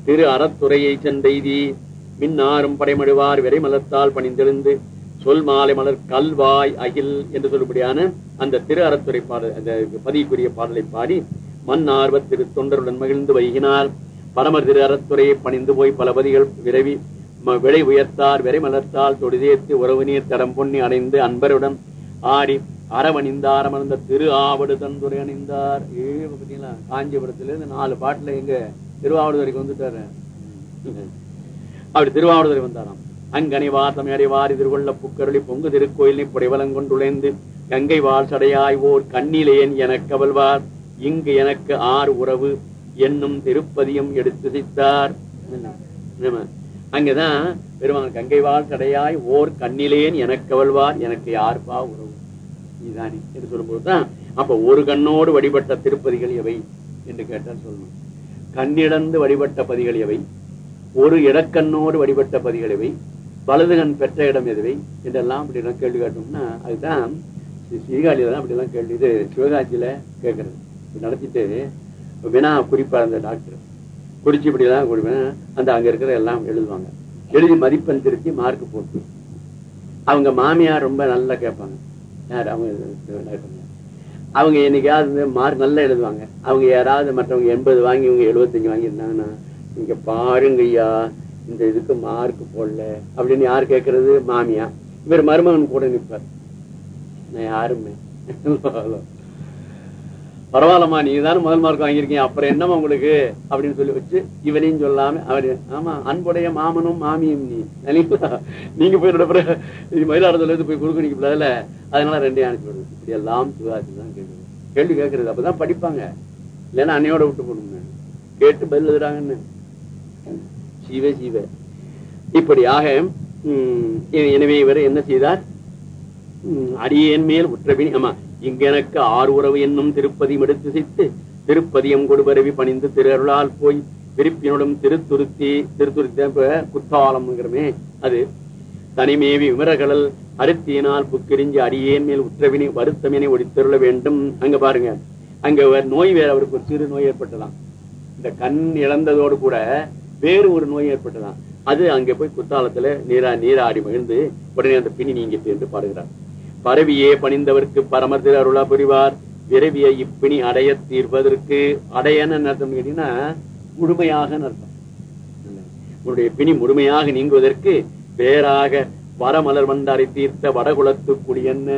திரு அறத்துறையை சென்றெய்தி மின்னாரும் படைமடுவார் விரைமலத்தால் பணிந்தெழுந்து சொல் மாலை மலர் கல்வாய் அகில் என்று சொல்லும்படியான அந்த திரு அறத்துறை பாடல் அந்த பதிக்குரிய பாடலை பாடி மண் ஆர்வத் திரு தொண்டருடன் மகிழ்ந்து வைகினார். பரமர் திரு அறத்துறையை பணிந்து போய் பல பதிகள் விரைவி ம- விளை உயர்த்தார். விரை மலர்த்தால் தொடுதேத்து உறவு நீர் தடம் பொன்னி அடைந்து அன்பருடன் ஆடி அரவணிந்தார் அமர்ந்த திரு ஆவடு தந்துரை அணிந்தார். ஏ காஞ்சிபுரத்திலிருந்து நாலு பாட்டுல எங்க திருவாவடுதுறைக்கு வந்துட்டாரு. அப்படி திருவாவடுதுறை வந்தாராம். அங்கனை வாசம் அடைவார் எதிர்கொள்ள புக்கருளி பொங்கு திருக்கோயிலை புடைவலங்கொண்டுழைந்து கங்கை வாழ் சடையாய் ஓர் கண்ணிலேன் எனக் கவல்வார் இங்கு எனக்கு ஆர் உறவு என்னும் திருப்பதியும் எடுத்து சித்தார். அங்கதான் பெருமாள் கங்கை வாழ் சடையாய் ஓர் கண்ணிலேன் எனக்கவல்வார் எனக்கு யாருப்பா உறவு? இதுதானே என்று சொல்லும்போதுதான் அப்ப ஒரு கண்ணோடு வழிபட்ட திருப்பதிகள் எவை என்று கேட்டால் சொல்லணும். கண்ணிழந்து வழிபட்ட பதிகள் எவை? ஒரு இடக்கண்ணோடு வழிபட்ட பதிகள் எவை? வலது கண் பெற்ற இடம் எதுவை என்றெல்லாம் அப்படி எல்லாம் கேள்வி கேட்டோம்னா அதுதான் ஸ்ரீ தான் அப்படி எல்லாம் கேள்வி. இது சிவகாட்சியில கேட்கறது. நடத்திட்டு வினா குறிப்பா இருந்த டாக்டர் குறிச்சு இப்படி எல்லாம் கொடுப்பேன். அந்த அங்க இருக்கிற எல்லாம் எழுதுவாங்க. எழுதி மதிப்பெண் திருத்தி மார்க் போட்டு. அவங்க மாமியார் ரொம்ப நல்லா கேட்பாங்க. யார்? அவங்க அவங்க என்னைக்காவது மார்க் நல்லா எழுதுவாங்க. அவங்க யாராவது மற்றவங்க எண்பது வாங்கி இவங்க எழுபத்தஞ்சு வாங்கியிருந்தாங்கன்னா இங்க பாருங்க ஐயா இந்த இதுக்கு மார்க் போடல. அப்படின்னு யார் கேட்கறது மாமியா இவர் மருமகன் கூட நிற்பார் நான் யாருமே. பரவாயில்லம்மா நீ தானே முதல் மார்க் வாங்கியிருக்கீங்க அப்புறம் என்னம்மா உங்களுக்கு? அப்படின்னு சொல்லி வச்சு இவனையும் சொல்லாம அவரு ஆமா அன்புடைய மாமனும் மாமியும் நீ நீங்க போய் நடப்புற மயிலாடுதுறையில இருந்து போய் கொடுக்க நீங்க அதனால ரெண்டையும் அனுப்பி விடுது இப்படி எல்லாம் சிவாஜி தான் கேள்வி கேள்வி கேட்கறது அப்பதான் படிப்பாங்க. இல்லைன்னா அன்னையோட விட்டு போடுங்க. கேட்டு பதில் எழுதுறாங்கன்னு. சிவ சிவ. இப்படியாக உம், எனவே இவர் என்ன செய்தார்? உம், அடியேன் மேல் உற்றபின் ஆமா இங்கெனக்கு ஆறு உறவு என்னும் திருப்பதியும் எடுத்து சித்து திருப்பதியம் கொடுபரவி பணிந்து திருஅருளால் போய் விருப்பினுடன் திருத்துருத்தி திருத்துருத்தி குத்தாலம்ங்கிறமே அது தனிமேவி விமரகடல் அருத்தியினால் புக்கிரிஞ்சு அடியேன் மேல் உற்றவினை வருத்தமினை ஒடித்தருள வேண்டும். அங்க பாருங்க. அங்க ஒரு நோய் வேற அவருக்கு ஒரு சிறு நோய் ஏற்பட்டலாம் இந்த கண் இழந்ததோடு கூட வேறு ஒரு நோய் ஏற்பட்டலாம் அது அங்க போய் குத்தாலத்துல நீரா நீராடி மகிழ்ந்து உடனே அந்த பிணி நீங்கிட்டு என்று பாடுகிறார். பரவியே பணிந்தவர்க்கு பரமர் திரு அருளா புரிவார் விரவிய இப்பிணி அடைய தீர்வதற்கு அடையன்னு அர்த்தம் கேட்டீங்கன்னா முழுமையாக அர்த்தம்? உன்னுடைய பிணி முழுமையாக நீங்குவதற்கு வேறாக வரமலர் வந்தாரை தீர்த்த வடகுலத்து குடியன்ன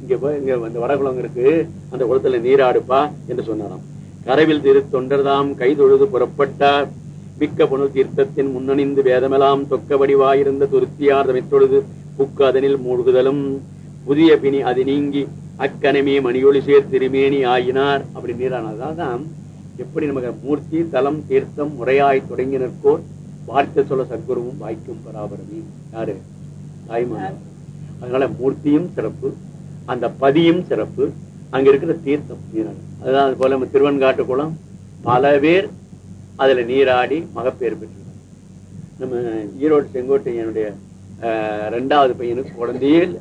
இங்க போய் இங்க அந்த வடகுளம் இருக்கு. அந்த குளத்துல நீராடுப்பா என்று சொன்னாராம். கரவில் திரு தொண்டர்தாம் கைதொழுது புறப்பட்டார். மிக்க புனல் தீர்த்தத்தின் முன்னணிந்து வேதமெல்லாம் தொக்க வடிவாயிருந்த துருத்தியார் தொழுது புக்கு அதனில் மூழ்குதலும். புதிய பிணி அது நீங்கி அக்கனமே மணியொளி சேர் திருமேனி ஆயினார். அப்படி நீரானதான் எப்படி நமக்கு மூர்த்தி தலம் தீர்த்தம் முறையாய் தொடங்கினர்கோர் வார்த்தை சொல்ல சத்குருவும் வாய்க்கும் பராபரமி. யாரு? தாய்மான். அதனால மூர்த்தியும் சிறப்பு அந்த பதியும் சிறப்பு அங்க இருக்கிற தீர்த்தம் நீராடு அதுதான் அது போல நம்ம திருவன்காட்டு குளம் பல பேர் அதுல நீராடி மகப்பேறு பெற்றிருக்காங்க. நம்ம ஈரோடு செங்கோட்டையனுடைய ரெண்டாவது பையனுக்கு குழந்தையே இல்லை.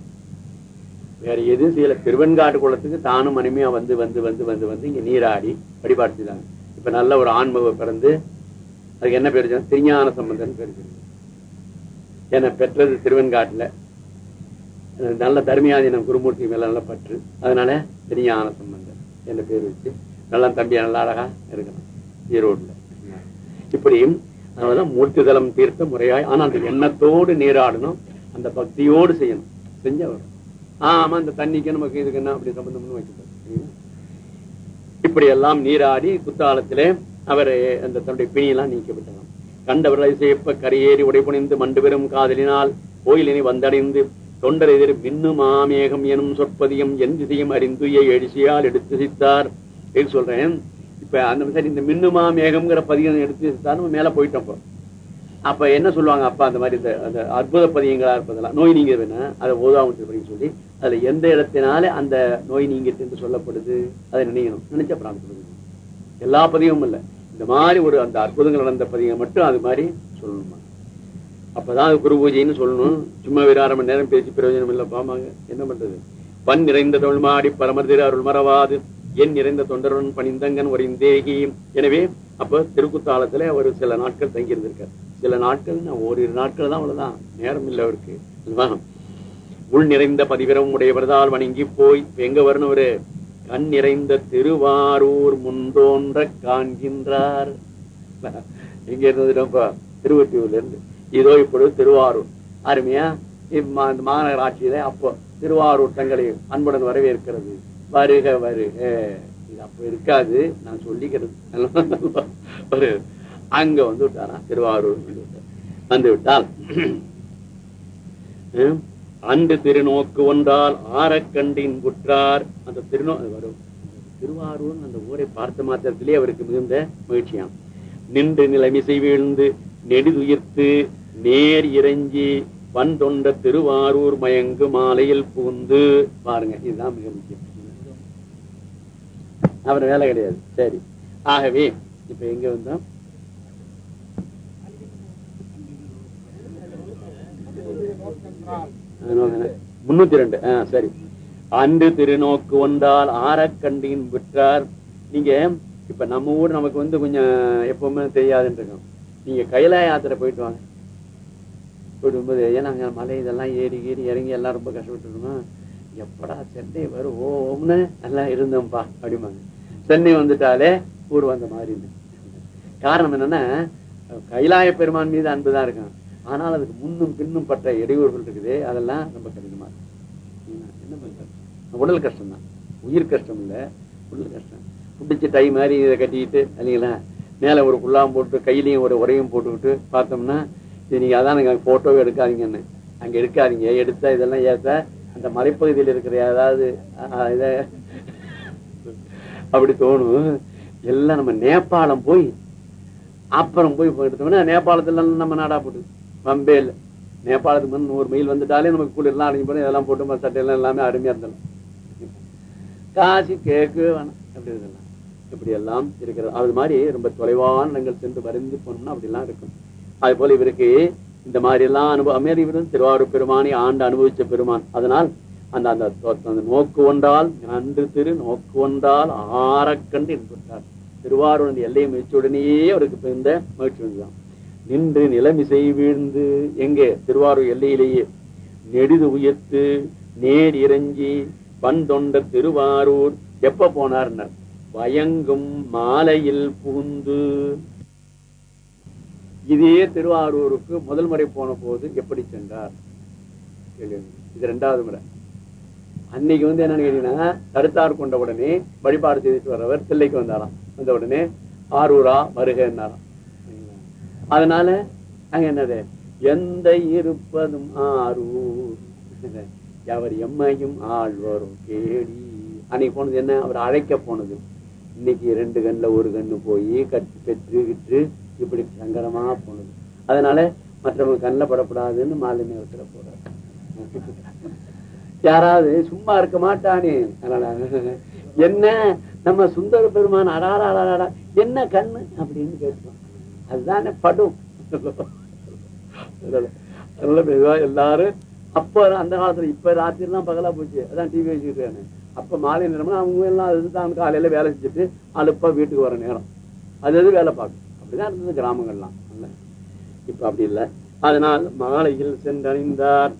வேற எதுவும் செய்யல. திருவெண்காட்டு குளத்துக்கு தானும் மனைமையா வந்து வந்து வந்து வந்து வந்து இங்க நீராடி வழிபாடு செய்தாங்க இப்ப நல்ல ஒரு ஆன்மகம் பிறந்து அதுக்கு என்ன பேர் திருஞான சம்பந்தன் பேர் வச்சிருக்காங்க. என்னை பெற்றது திருவெண்காட்டுல. நல்ல தர்மியாதீனம் குருமூர்த்தி மேல நல்ல பற்று. அதனால திருஞான சம்பந்தன் என்ன பேர் வச்சு நல்லா தம்பி நல்லா அழகா இருக்கணும். ஈரோடுல. இப்படியும் அதனாலதான் மூர்த்திதலம் தீர்த்த முறையாய் ஆனா அந்த எண்ணத்தோடு நீராடணும் அந்த பக்தியோடு செய்யணும். செஞ்ச வரும். ஆமா இந்த தண்ணிக்கு நமக்கு இதுக்கு என்ன அப்படி சம்பந்தம்னு வைக்கப்படும் இப்படி எல்லாம் நீராடி குத்தாலத்திலே அவர் அந்த தன்னுடைய பிணியெல்லாம் நீக்கப்பட்டாராம் கண்டவர்களை செய்யப்ப கரையேறி உடைபுணிந்து மண்டு பெறும் காதலினால் கோயிலினை வந்தடைந்து தொண்டர் எதிர் மின்னு மாமேகம் எனும் சொற்பதியம் என் திசையும் அறிந்துய எழுச்சியால் எடுத்து சித்தார். என்று சொல்றேன்? இப்ப அந்த சரி இந்த மின்னு மாமேகம்ங்கிற பதியம் எடுத்து சித்தார் நம்ம மேல போயிட்டோம் அப்ப என்ன சொல்லுவாங்க அப்பா அந்த மாதிரி இந்த அந்த அற்புத பதியங்களா இருப்பதெல்லாம் நோய் நீங்க வேணா அதை ஓதாமட்டு அப்படின்னு சொல்லி அதுல எந்த இடத்தினால அந்த நோய் நீங்கிட்டு என்று சொல்லப்படுது அதை நினைக்கணும். நினைச்ச பிரார்த்தனை எல்லா பதியமும் இல்ல. இந்த மாதிரி ஒரு அந்த அற்புதங்கள் நடந்த பதியம் மட்டும் அது மாதிரி சொல்லணுமா? அப்பதான் குரு பூஜைன்னு சொல்லணும். சும்மா ஒரு அரை மணி நேரம் பேசி பிரயோஜனம் இல்ல பாமாங்க. என்ன பண்றது? பன் நிறைந்த தொழில்மாடி பரமதிர அருள் மறவாது. என் நிறைந்த தொண்டருடன் பணிந்தங்கன் ஒரு இந்தேகி எனவே அப்ப திருக்குத்தாலத்துல ஒரு சில நாட்கள் தங்கியிருந்திருக்காரு. சில நாட்கள் ஓரிரு நாட்கள் தான் அவ்வளவுதான். நேரம் இல்லை அவருக்கு. உள் நிறைந்த பதிவிரம் உடையவர்தால் வணங்கி போய் எங்க வரணும் ஒரு கண் நிறைந்த திருவாரூர் முன்றோன்ற காண்கின்றார். எங்க இருந்ததுப்பா திருவொற்றியூர்ல இருந்து இதோ இப்பொழுது திருவாரூர். அருமையா? இம்ம- இந்த மாநகராட்சியில அப்போ திருவாரூர் தங்களை அன்புடன் வரவேற்கிறது. வருக வருக. இது அப்ப இருக்காது. நான் சொல்லிக்கிறது. ஒரு அங்க வந்து விட்டாரா திருவாரூர் வந்து விட்டார். வந்து விட்டால் அன்று திருநோக்கு ஒன்றால் ஆரக்கண்டின் குற்றார் அந்த திருநோ வரும். திருவாரூர் அந்த ஊரை பார்த்த மாத்திரத்திலே அவருக்கு மிகுந்த மகிழ்ச்சியாம். நின்று நிலைமிசை வீழ்ந்து நெடுதுயிர்த்து நேர் இறைஞ்சி வன் தொண்ட திருவாரூர் மயங்கு மாலையில் பூந்து பாருங்க இதுதான் மிக முக்கியம். அவர் வேலை கிடையாது. சரி. ஆகவே இப்ப எங்க வந்தோம்? முன்னூத்தி ரெண்டு. சரி. அன்று திருநோக்கு ஒன்றால் ஆரக்கண்டின் விற்றார். நீங்க இப்ப நம்ம ஊர் நமக்கு வந்து கொஞ்சம் எப்பவுமே தெரியாதுன்னு நீங்க கைலாய யாத்திரை போயிட்டு வாங்க. போயிட்டு வரும்போது ஏன்னா மலை இதெல்லாம் ஏறி ஏறி இறங்கி எல்லாம் ரொம்ப கஷ்டப்பட்டுருமா எப்படா சென்னை வரும் ஓம்னு எல்லாம் இருந்தோம்ப்பா அப்படிம்பாங்க. சென்னை வந்துட்டாலே ஊர் வந்த மாதிரி காரணம் என்னன்னா கைலாய பெருமான் மீது அன்புதான் இருக்கும் ஆனால் அதுக்கு முன்னும் பின்னும் பட்ட இடையூறுகள் இருக்குது அதெல்லாம் ரொம்ப கடினமா இருக்கு. என்ன பண்ணுறது உடல் கஷ்டம் தான் உயிர் கஷ்டம் இல்லை உடல் கஷ்டம். பிடிச்ச டை மாதிரி இதை கட்டிக்கிட்டு இல்லைங்களா? மேலே ஒரு குள்ளாம் போட்டு கையிலையும் ஒரு உரையும் போட்டுக்கிட்டு பார்த்தோம்னா இது நீங்க அதான் நீங்க ஃபோட்டோவே எடுக்காதீங்கன்னு. அங்க எடுக்காதீங்க. எடுத்தா இதெல்லாம் ஏற்ற அந்த மலைப்பகுதியில் இருக்கிற ஏதாவது இதை அப்படி தோணும். எல்லாம் நம்ம நேபாளம் போய் அப்புறம் போய் எடுத்தோம்னா நேபாளத்துல நம்ம நாடா போட்டு பம்பே இல்ல நேபாளத்துக்கு வந்து நூறு மைல் வந்துட்டாலே நமக்கு குளிர்லாம் அடங்கி போய் இதெல்லாம் போட்டு சட்டையெல்லாம் எல்லாமே அருமையா இருந்தோம் காசு கேக்கு வேணாம். அப்படி இதெல்லாம் இப்படி எல்லாம் இருக்கிறது. அது மாதிரி ரொம்ப தொலைவான இடங்கள் சென்று வரைந்து போனோம்னா அப்படி எல்லாம் இருக்கும். அது போல இவருக்கு இந்த மாதிரி எல்லாம் அனுபவம் இவரும் திருவாரூர் பெருமானை ஆண்டு அனுபவிச்ச பெருமான். அதனால் அந்த அந்த அந்த நோக்கு ஒன்றால் நன்று திரு நோக்கு ஒன்றால் ஆறக்கண்டு என்று திருவாரூர் எல்லையை முயற்சியுடனேயே அவருக்கு இந்த மகிழ்ச்சி வந்துதான் நின்று நிலமிசை வீழ்ந்து எங்கே? திருவாரூர் எல்லையிலேயே. நெடிது உயர்த்து நேர் இறங்கி பண்தொண்ட திருவாரூர். எப்ப போனார்னர்? வயங்கும் மாலையில் புகுந்து இதே திருவாரூருக்கு முதல் முறை போன போது எப்படி சென்றார்? இது ரெண்டாவது முறை. அன்னைக்கு வந்து என்னன்னு கேட்டீங்கன்னா தடுத்தார் கொண்ட உடனே வழிபாடு செய்துட்டு வர்றவர் தில்லைக்கு வந்தாராம். வந்த உடனே ஆரூரா வருகன்னாராம் அதனால அங்க என்னது? எந்த இருப்பதும் ஆரூர். அவர் எம்மையும் ஆழ்வரும் கேடி. அன்னைக்கு போனது என்ன? அவர் அழைக்க போனது. இன்னைக்கு ரெண்டு கண்ணுல ஒரு கண்ணு போய் கட்டு கற்றுகிட்டு இப்படி சங்கரமா போனது. அதனால மற்றவங்க கண்ணில் படப்படாதுன்னு மாலை நேரத்துல போறாரு. யாராவது சும்மா இருக்க மாட்டானே. அதனால என்ன? நம்ம சுந்தர பெருமான் அடாரா அடாரா என்ன கண்ணு? அப்படின்னு கேட்போம். அதுதானே படும். அதனால மெதுவா எல்லாரும் அப்ப அந்த காலத்துல இப்ப ராத்திரி எல்லாம் பகலா போச்சு. அதான் டிவி வச்சுக்கிட்டானு. அப்ப மாலை நேரம்னா அவங்க எல்லாம் அதுதான் காலையில வேலை செஞ்சுட்டு அழுப்பா வீட்டுக்கு வர நேரம். அது எது வேலை பார்க்கும். அப்படிதான் இருந்தது கிராமங்கள்லாம். இப்ப அப்படி இல்லை. அதனால் மாலையில் சென்றணிந்தார்.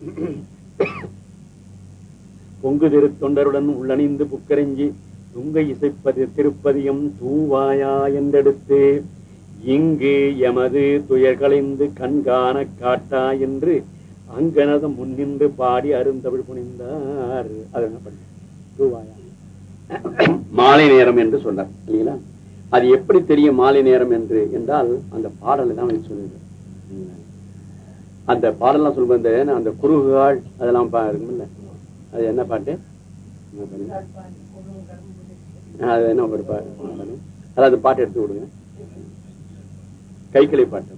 பொங்கு திரு தொண்டருடன் உள்ளணிந்து புக்கரிஞ்சி துங்க இசைப்பது திருப்பதியம் தூவாயா என்றெடுத்து இங்கு எமது துயர் கண்காண காட்டா என்று அங்கனது முன்னின்று பாடி அருந்தமிழ் புனிந்தார். அது என்ன பண்ண? மாலை நேரம் என்று சொன்னார் இல்லைங்களா? அது எப்படி தெரியும் மாலை நேரம் என்று? என்றால் அந்த பாடலை தான் சொல்லுங்க அந்த பாடலாம் சொல்லும்போது அந்த குறுகுகள் அதெல்லாம் பா- இருக்குமில்ல அது என்ன பாட்டு? என்ன அது என்ன ஒரு பாட்டு அதாவது பாட்டு எடுத்து விடுங்க. கைகளை பாட்டு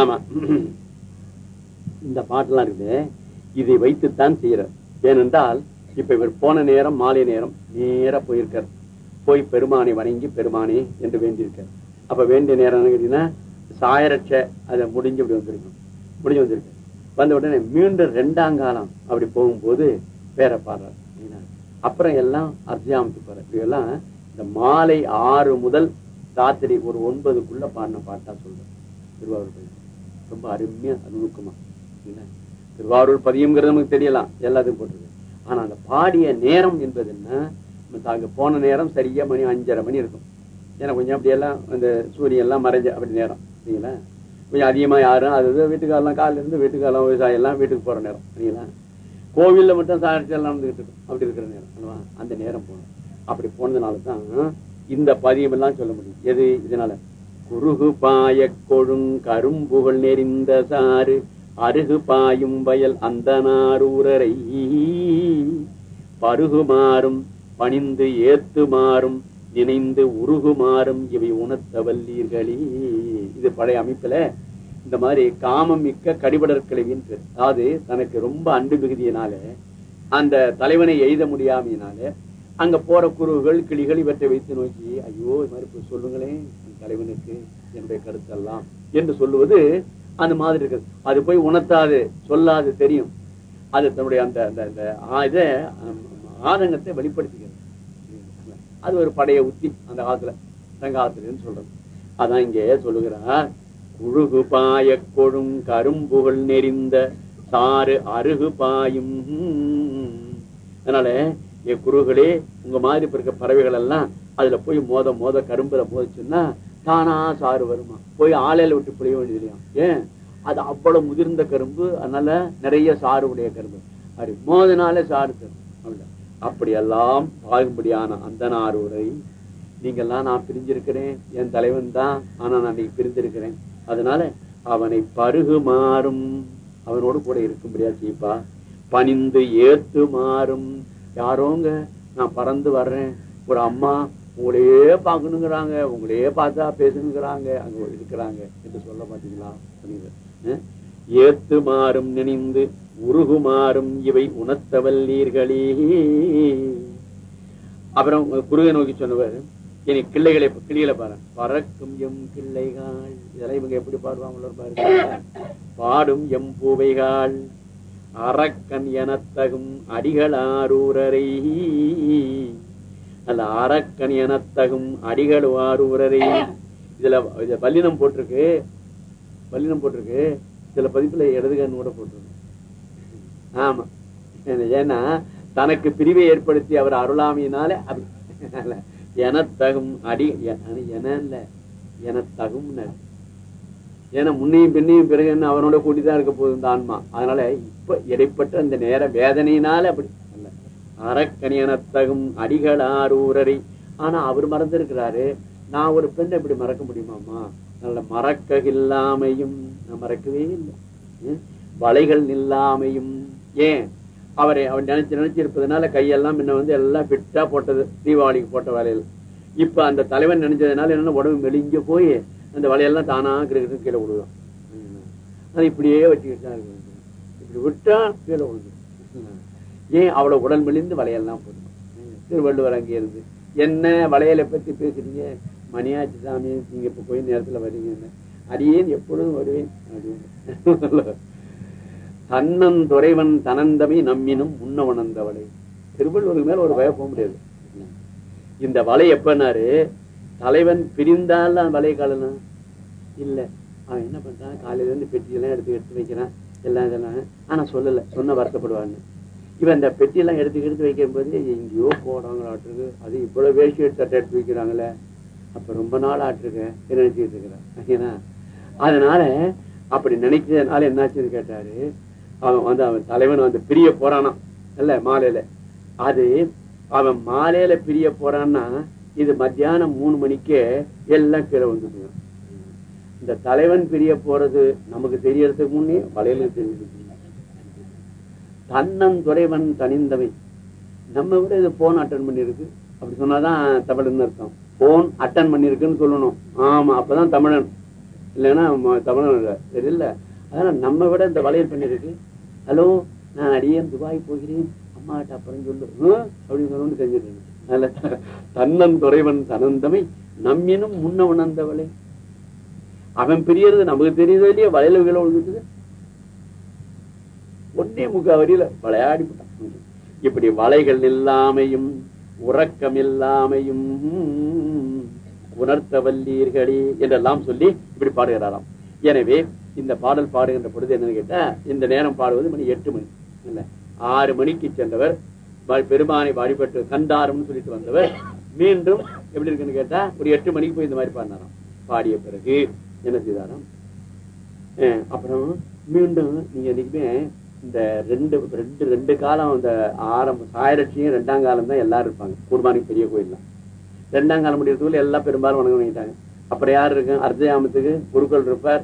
ஆமா. இந்த பாட்டெல்லாம் இருக்குது. இதை வைத்துத்தான் செய்யறார் ஏனென்றால் இப்ப இவர் போன நேரம் மாலை நேரம் நேரா போயிருக்கார். போய் பெருமானை வணங்கி பெருமானே என்று வேண்டியிருக்கார். அப்ப வேண்டிய நேரம் கேட்டீங்கன்னா சாயரட்ச அதை முடிஞ்சு இப்படி வந்திருக்கும். முடிஞ்சு வந்திருக்கு. வந்த உடனே மீண்டும் ரெண்டாங்காலம் அப்படி போகும்போது வேற பாடுறார் அப்புறம் எல்லாம் அர்ஜாமத்து பாரு இதெல்லாம் இந்த மாலை ஆறு முதல் ராத்திரி ஒரு ஒன்பதுக்குள்ள பாடின பாட்டா சொல்றேன். திருவாரூர் பதியம் ரொம்ப அருமையா நுணுக்கமா. சரிங்களா? திருவாரூர் பதியம்ங்கிறது நமக்கு தெரியலாம். எல்லாத்துக்கும் போட்டிருக்கு ஆனா அந்த பாடிய நேரம் என்பது என்ன? அங்க போன நேரம் சரியா மணி அஞ்சரை மணி இருக்கும். ஏன்னா கொஞ்சம் அப்படியெல்லாம் அந்த சூரியன் எல்லாம் மறைஞ்ச அப்படி நேரம். சரிங்களா கொஞ்சம் அதிகமா யாரும் அது இது வீட்டுக்காரெல்லாம் காலையில இருந்து வீட்டுக்காரெல்லாம் விவசாயம் எல்லாம் வீட்டுக்கு போற நேரம். சரிங்களா கோவில்ல மட்டும் சாட்சி நடந்துகிட்டு இருக்கும் அப்படி இருக்கிற நேரம் அந்த நேரம் போகணும் அப்படி போனதுனால தான் இந்த பதியம் எல்லாம் சொல்ல முடியும். எது? இதனால குறுகு பாய கொழுங் கரும்புகள் நெறிந்த சாறு அருகு பாயும் வயல் அந்த நாரூரரை பருகுமாறும் பணிந்து ஏத்து மாறும் நினைந்து உருகுமாறும் இவை உணர்த்த வல்லீர்களே இது பழைய அமைப்புல இந்த மாதிரி காமம் மிக்க கடிபடற்கிழவின் பேர் அதாவது தனக்கு ரொம்ப அன்பு மிகுதியினால அந்த தலைவனை எய்த முடியாமையினால அங்க போற குருவுகள் கிளிகள் இவற்றை வைத்து நோக்கி ஐயோ இது மாதிரி போய் சொல்லுங்களேன் தலைவனுக்கு என்னுடைய கருத்தெல்லாம் என்று சொல்லுவது அந்த மாதிரி இருக்குது அது போய் உணர்த்தாது சொல்லாது தெரியும். அது தன்னுடைய அந்த அந்த அந்த ஆ- இதை ஆதங்கத்தை வெளிப்படுத்திக்கிறது அது ஒரு படைய உத்தி அந்த காலத்துல சங்காலத்துலன்னு சொல்றது. அதான் இங்கே சொல்லுகிறார் உழுகு பாய கொழும் கரும்புகள் நெறிந்த சாறு அருகு பாயும். அதனால என் குருகளே உங்க மாதிரி இருக்க பறவைகள் எல்லாம் அதுல போய் மோத மோத கரும்புல மோதிச்சுன்னா தானா சாறு வருமா? போய் ஆலையில விட்டு புரிய வேண்டியது ஏன்? அது அவ்வளவு முதிர்ந்த கரும்பு அதனால நிறைய சாறு உடைய கரும்பு. அப்படி மோதினாலே சாறு தரும். அப்படியெல்லாம் பாகும்படியான அந்த நாரூரை நீங்கெல்லாம் நான் பிரிஞ்சிருக்கிறேன். என் தலைவன் தான். ஆனா நான் நீ பிரிந்திருக்கிறேன். அதனால அவனை பருகுமாறும். அவனோடு கூட இருக்கும்படியா சீப்பா பணிந்து ஏத்து மாறும் யாரோங்க? நான் பறந்து வர்றேன். ஒரு அம்மா உங்களையே பார்க்கணுங்கிறாங்க. உங்களையே பார்த்தா பேசணுங்கிறாங்க அங்க இருக்கிறாங்க என்று சொல்ல மாட்டீங்களா? புரியுது. ஏத்து மாறும் நினைந்து உருகுமாறும் இவை உணர்த்தவல்லீர்களே. அப்புறம் குருகை நோக்கி சொன்னவர் இனி கிள்ளைகளை கிளிகளை பாரு. பறக்கும் எம் கிள்ளைகள் இதெல்லாம் இவங்க எப்படி பாடுவாங்களோ பாருங்க பாடும் எம் பூவைகள். அரக்கன் எனத்தகும் அடிகளாரூரரை அல்ல அரக்கன் எனத்தகும் அடிகளாரூரரை இதுல இதுல பல்லினம் போட்டிருக்கு. பல்லினம் போட்டிருக்கு. சில பதிப்புல இடதுகன் கூட போட்டிருக்கு. ஆமா. ஏன்னா தனக்கு பிரிவை ஏற்படுத்தி அவர் அருளாமையினால அப்படி எனத்தகும் அடி என இல்ல எனத்தகும் ஏன்னா முன்னையும் பின்னையும் பிறகு என்ன அவனோட கூட்டிதான் இருக்க போகுது இந்த ஆன்மா. அதனால இப்ப இடைப்பட்ட அந்த நேர வேதனையினால அப்படி அல்ல. அறக்கணியனத்தகும் அடிகளாரூரரை ஆனா அவர் மறந்துருக்கிறாரு. நான் ஒரு பெண்ணை இப்படி மறக்க முடியுமாமா நல்ல மறக்க இல்லாமையும் நான் மறக்கவே இல்லை. வலைகள் நில்லாமையும். ஏன்? அவரை அவர் நினைச்சு நினைச்சு இருப்பதனால கையெல்லாம் முன்ன வந்து எல்லாம் ஃபிட்டா போட்டது தீபாவளிக்கு போட்ட வளையல் இப்ப அந்த தலைவன் நினைச்சதுனால என்ன உடம்பு மெலிஞ்சு போய் அந்த வளையெல்லாம் தானா கிரிக்கெட்டு கீழே விடுவோம் அது இப்படியே வச்சுக்கிட்டு தான் இப்படி விட்டா கீழே விழுது ஏன் அவ்வளவு உடல் மெலிந்து வளையல்லாம் போடும்? திருவள்ளுவர் அங்கே இருந்து. என்ன வளையலை பத்தி பேசுறீங்க? மணியாச்சி சாமி நீங்க இப்ப போய் நேரத்துல வரீங்க அடியேன் எப்பொழுதும் வருவேன். அப்படின்னு தன்னன் துறைவன் தனந்தமை நம்மினும் முன்ன வலை திருவள்ளுவருக்கு மேல ஒரு பய போக முடியாது. இந்த வலை எப்பனாரு தலைவன் பிரிந்தால் அந்த வலை காலனா? இல்ல. அவன் என்ன பண்றான்? காலையில இருந்து பெட்டியெல்லாம் எடுத்து எடுத்து வைக்கிறான். எல்லாம் இதெல்லாம். ஆனா சொல்லல. சொன்ன வருத்தப்படுவான்னு. இவன் இந்த பெட்டியெல்லாம் எடுத்து எடுத்து வைக்கும் போது எங்கேயோ போறாங்களாட்டிருக்கு அது இவ்வளவு வேஷ்டி சட்டை எடுத்து வைக்கிறாங்களே. அப்ப ரொம்ப நாள் ஆட்டிருக்க நினைச்சிட்டு இருக்கிறான்? ஏன்னா அதனால அப்படி நினைக்கிறதுனால என்னாச்சுன்னு கேட்டாரு. அவன் வந்து அவன் தலைவன் வந்து பிரிய போறானாம். இல்ல மாலையில. அது அவன் மாலையில பிரிய போறான்னா இது மத்தியானம் மூணு மணிக்கே எல்லாம் கீழே வந்துடுங்க இந்த தலைவன் பிரிய போறது நமக்கு தெரியறதுக்கு முன்னே வலையில தெரியுது தன்னன் துறைவன் தனிந்தவை. நம்ம விட இது போன் அட்டன் பண்ணிருக்கு அப்படி சொன்னாதான் தமிழ்னு அர்த்தம். போன் அட்டன் பண்ணிருக்குன்னு சொல்லணும். ஆமா அப்பதான் தமிழன். இல்லைன்னா தமிழன் இல்ல. தெரியல. அதனால நம்ம விட இந்த வளையல் பண்ணிருக்கு ஹலோ நான் அடியேன் துபாய் போகிறேன். அம்மாட்ட அப்புறம் சொல்லு. அப்படின்னு சொல்லணும்னு தன்னன் துறைவன் தனந்தமை நம்மினும் முன்ன உணர்ந்தவளே அவன் பிரியறது நமக்கு தெரியுதோ இல்லையோ வளையல கீழே விழுந்துட்டு ஒன்னே முக்கா வரியில விளையாடி போட்டான். இப்படி வலைகள் இல்லாமையும் உறக்கம் இல்லாமையும் உணர்த்த வல்லீர்களே என்றெல்லாம் சொல்லி இப்படி பாடுகிறாராம். எனவே இந்த பாடல் பாடுகின்ற பொழுது என்னன்னு கேட்டா இந்த நேரம் பாடுவது மணி எட்டு மணி இல்ல. ஆறு மணிக்கு சென்றவர் பெருமானை வழிபட்டு கண்டாரும்னு சொல்லிட்டு வந்தவர் மீண்டும் எப்படி இருக்குன்னு கேட்டா ஒரு எட்டு மணிக்கு போய் இந்த மாதிரி பாடினாராம். பாடிய பிறகு என்ன செய்தாராம்? அஹ் அப்புறம் மீண்டும் நீங்க என்னைக்குமே இந்த ரெண்டு ரெண்டு ரெண்டு காலம் இந்த ஆரம்ப சாயரட்சியும் ரெண்டாம் காலம் தான் எல்லாரும் இருப்பாங்க. குர்பானி பெரிய கோயில்லாம் ரெண்டாம் காலம் முடியறதுக்குள்ள எல்லாம் பெரும்பாலும் வணங்க பண்ணிட்டாங்க அப்புறம் யார் இருக்கும்? அர்த்தயாமத்துக்கு குருக்கள் இருப்பார்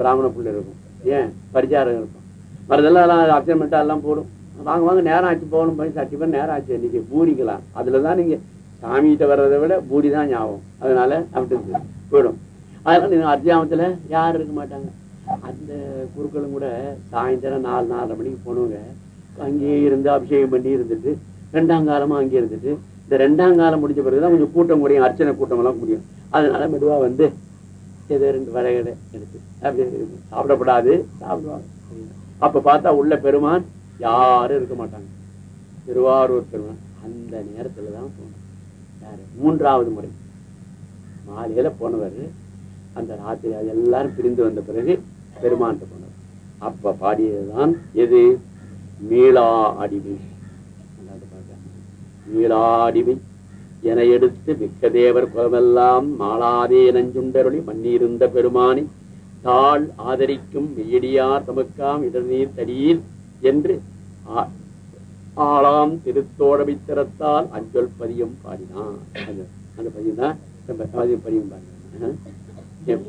பிராமண புள்ளி இருக்கும். ஏன்? பரிச்சாரம் இருக்கும் மறதெல்லாம் எல்லாம் எல்லாம் போடும். வாங்க வாங்க நேரம் ஆச்சு போகணும் போய் சட்டி பேர் நேரம் ஆச்சு இன்னைக்கு பூரிக்கலாம். அதுலதான் நீங்க சாமிகிட்ட வர்றதை விட பூரி தான் ஞாபகம். அதனால அப்படி போயிடும். அதனால நீங்க அர்த்தியாமத்துல யாரும் இருக்க மாட்டாங்க. அந்த குருக்களும் கூட சாயந்தரம் நாலு நாலரை மணிக்கு போனவங்க அங்கேயே இருந்து அபிஷேகம் பண்ணி இருந்துட்டு ரெண்டாம் காலமா அங்கே இருந்துட்டு இந்த ரெண்டாம் காலம் முடிஞ்ச பிறகுதான் கொஞ்சம் கூட்டம் முடியும் அர்ச்சனை கூட்டம் எல்லாம் முடியும் அதனால மெதுவா வந்து ஏதோ ரெண்டு வடைகளை எடுத்து அப்படி சாப்பிடப்படாது சாப்பிடுவாங்க. அப்ப பார்த்தா உள்ள பெருமான் யாரும் இருக்க மாட்டாங்க. திருவாரூர் பெருமான் அந்த நேரத்துல தான் போனோம் யாரு? மூன்றாவது முறை. மாலையில போனவர் அந்த ராத்திரி அது எல்லாரும் பிரிந்து வந்த பிறகு பெருமான்ட்டு போனவர் அப்ப பாடியதுதான் எது? மீளா அடிமை மீளா என எடுத்து மிக்க தேவர் குலமெல்லாம் மாளாதே நஞ்சுண்டருளி மன்னியிருந்த பெருமானி. தாள் ஆதரிக்கும் மெய்யடியார் தமக்காம் இடர்நீர் தடீர் என்று ஆ- ஆளாம் திருத்தோழமித்திரத்தால் அஞ்சொல் பதியம் பாடினான். அந்த பதியம் தான் பதியம் பதியம் பாடினான். எப்-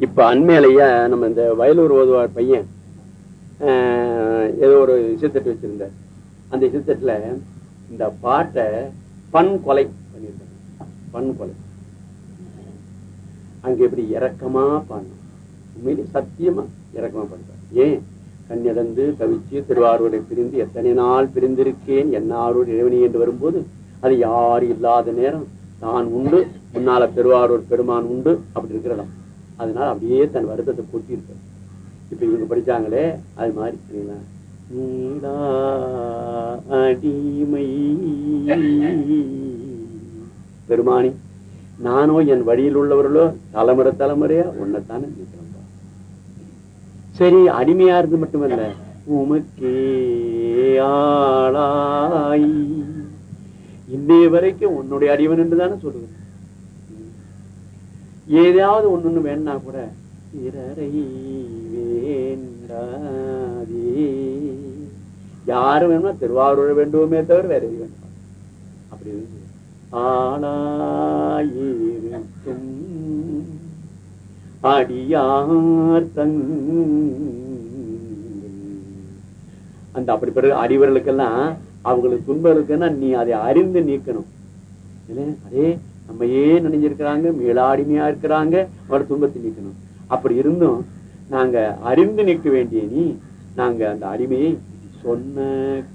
இப்ப அண்மையிலேயே நம்ம இந்த வயலூர் ஓதுவார் பையன் ஆஹ், ஏதோ ஒரு இசைத்தட்டு வச்சிருந்தார். அந்த இசைத்தட்டுல இந்த பாட்டை பண் கொலை பண்ணியிருக்காங்க பண் கொலை. அங்க எப்படி இறக்கமா பாடணும் உண்மையிலே சத்தியமா இறக்கமா பாடுறார் ஏன்? கண்ணிடந்து தவிச்சு திருவாரூரை பிரிந்து எத்தனை நாள் பிரிந்திருக்கேன்? என்னாரூர் இறைவனி என்று வரும்போது அது யாரும் இல்லாத நேரம்? தான் உண்டு முன்னால பெருவாரூர் பெருமான் உண்டு அப்படி இருக்கிறதாம் அதனால அப்படியே தன் வருத்தத்தை கொட்டியிருக்க இப்ப இவங்க படிச்சாங்களே அது மாதிரி சரிங்களா? நீடா அடிமை. பெருமானி நானோ என் வழியில் உள்ளவர்களோ தலைமுறை தலைமுறையா உன்னைத்தானே நினைக்கிறேன்பா சரி அடிமையா இருந்து மட்டுமல்ல உமக்கே ஆளாய். இன்னைய வரைக்கும் உன்னுடைய அடிவன் என்று தானே சொல்லுகிறேன் ஏதாவது ஒண்ணு வேணா கூட பிறரை வேண்டாதே. யாரும் வேணும்னா திருவாரூர் வேண்டுமே தவிர வேற எது வேண்டாம் அப்படி இருக்கு. ஆளாயிருக்கும் அடியார் தங் அந்த அப்படி பிறகு அறிவர்களுக்கெல்லாம் அவங்களுக்கு துன்பம் இருக்குன்னா நீ அதை அறிந்து நீக்கணும். அதே அதே நம்மையே நினைஞ்சிருக்கிறாங்க மேலாடிமையா இருக்கிறாங்க அவரோட துன்பத்தை நீக்கணும். அப்படி இருந்தும் நாங்க அறிந்து நிற்க வேண்டிய நீ நாங்க அந்த அடிமையை சொன்ன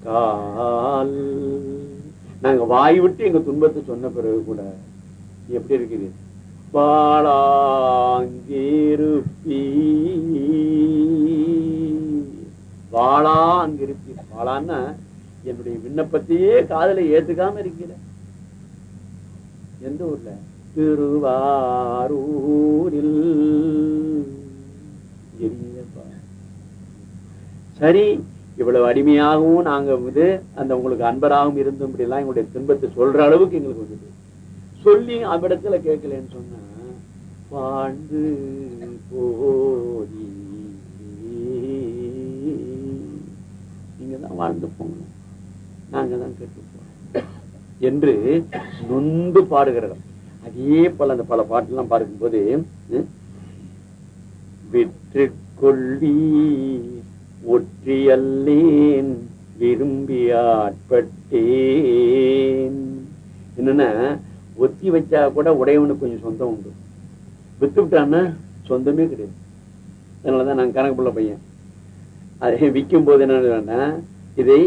கால். நாங்க வாய் விட்டு எங்க துன்பத்தை சொன்ன பிறகு கூட எப்படி இருக்குது? வாழாங்கிருப்பி வாழா அங்கிருப்பி வாழான்னா என்னுடைய விண்ணப்பத்தையே காதல ஏத்துக்காம இருக்கிற. எந்த ஊர்ல? திருவாரூரில். எரியப்பா. சரி இவ்வளவு அடிமையாகவும் நாங்க வந்து அந்த உங்களுக்கு அன்பராகவும் இருந்தோம் இப்படி எல்லாம் எங்களுடைய துன்பத்தை சொல்ற அளவுக்கு எங்களுக்கு வந்தது. சொல்லி அவ்விடத்துல கேட்கலன்னு சொன்னா வாழ்ந்து போதி நீங்க தான் வாழ்ந்து போங்க நாங்க தான் கேட்டுப்போம் என்று நொந்து பாடுகிறார் அதே போல அந்த பல பாட்டெல்லாம் பார்க்கும்போது ம், விற்று கொள்ளி ஒற்றியல்லேன் விரும்பி ஆட்பட்டேன் என்னன்னா ஒத்தி வச்சா கூட உடையவனுக்கு கொஞ்சம் சொந்தம் உண்டு. வித்து விட்டான்னா சொந்தமே கிடையாது. அதனாலதான் நான் கணக்கு பிள்ளை பையன். அதை விற்கும் போது என்ன இதை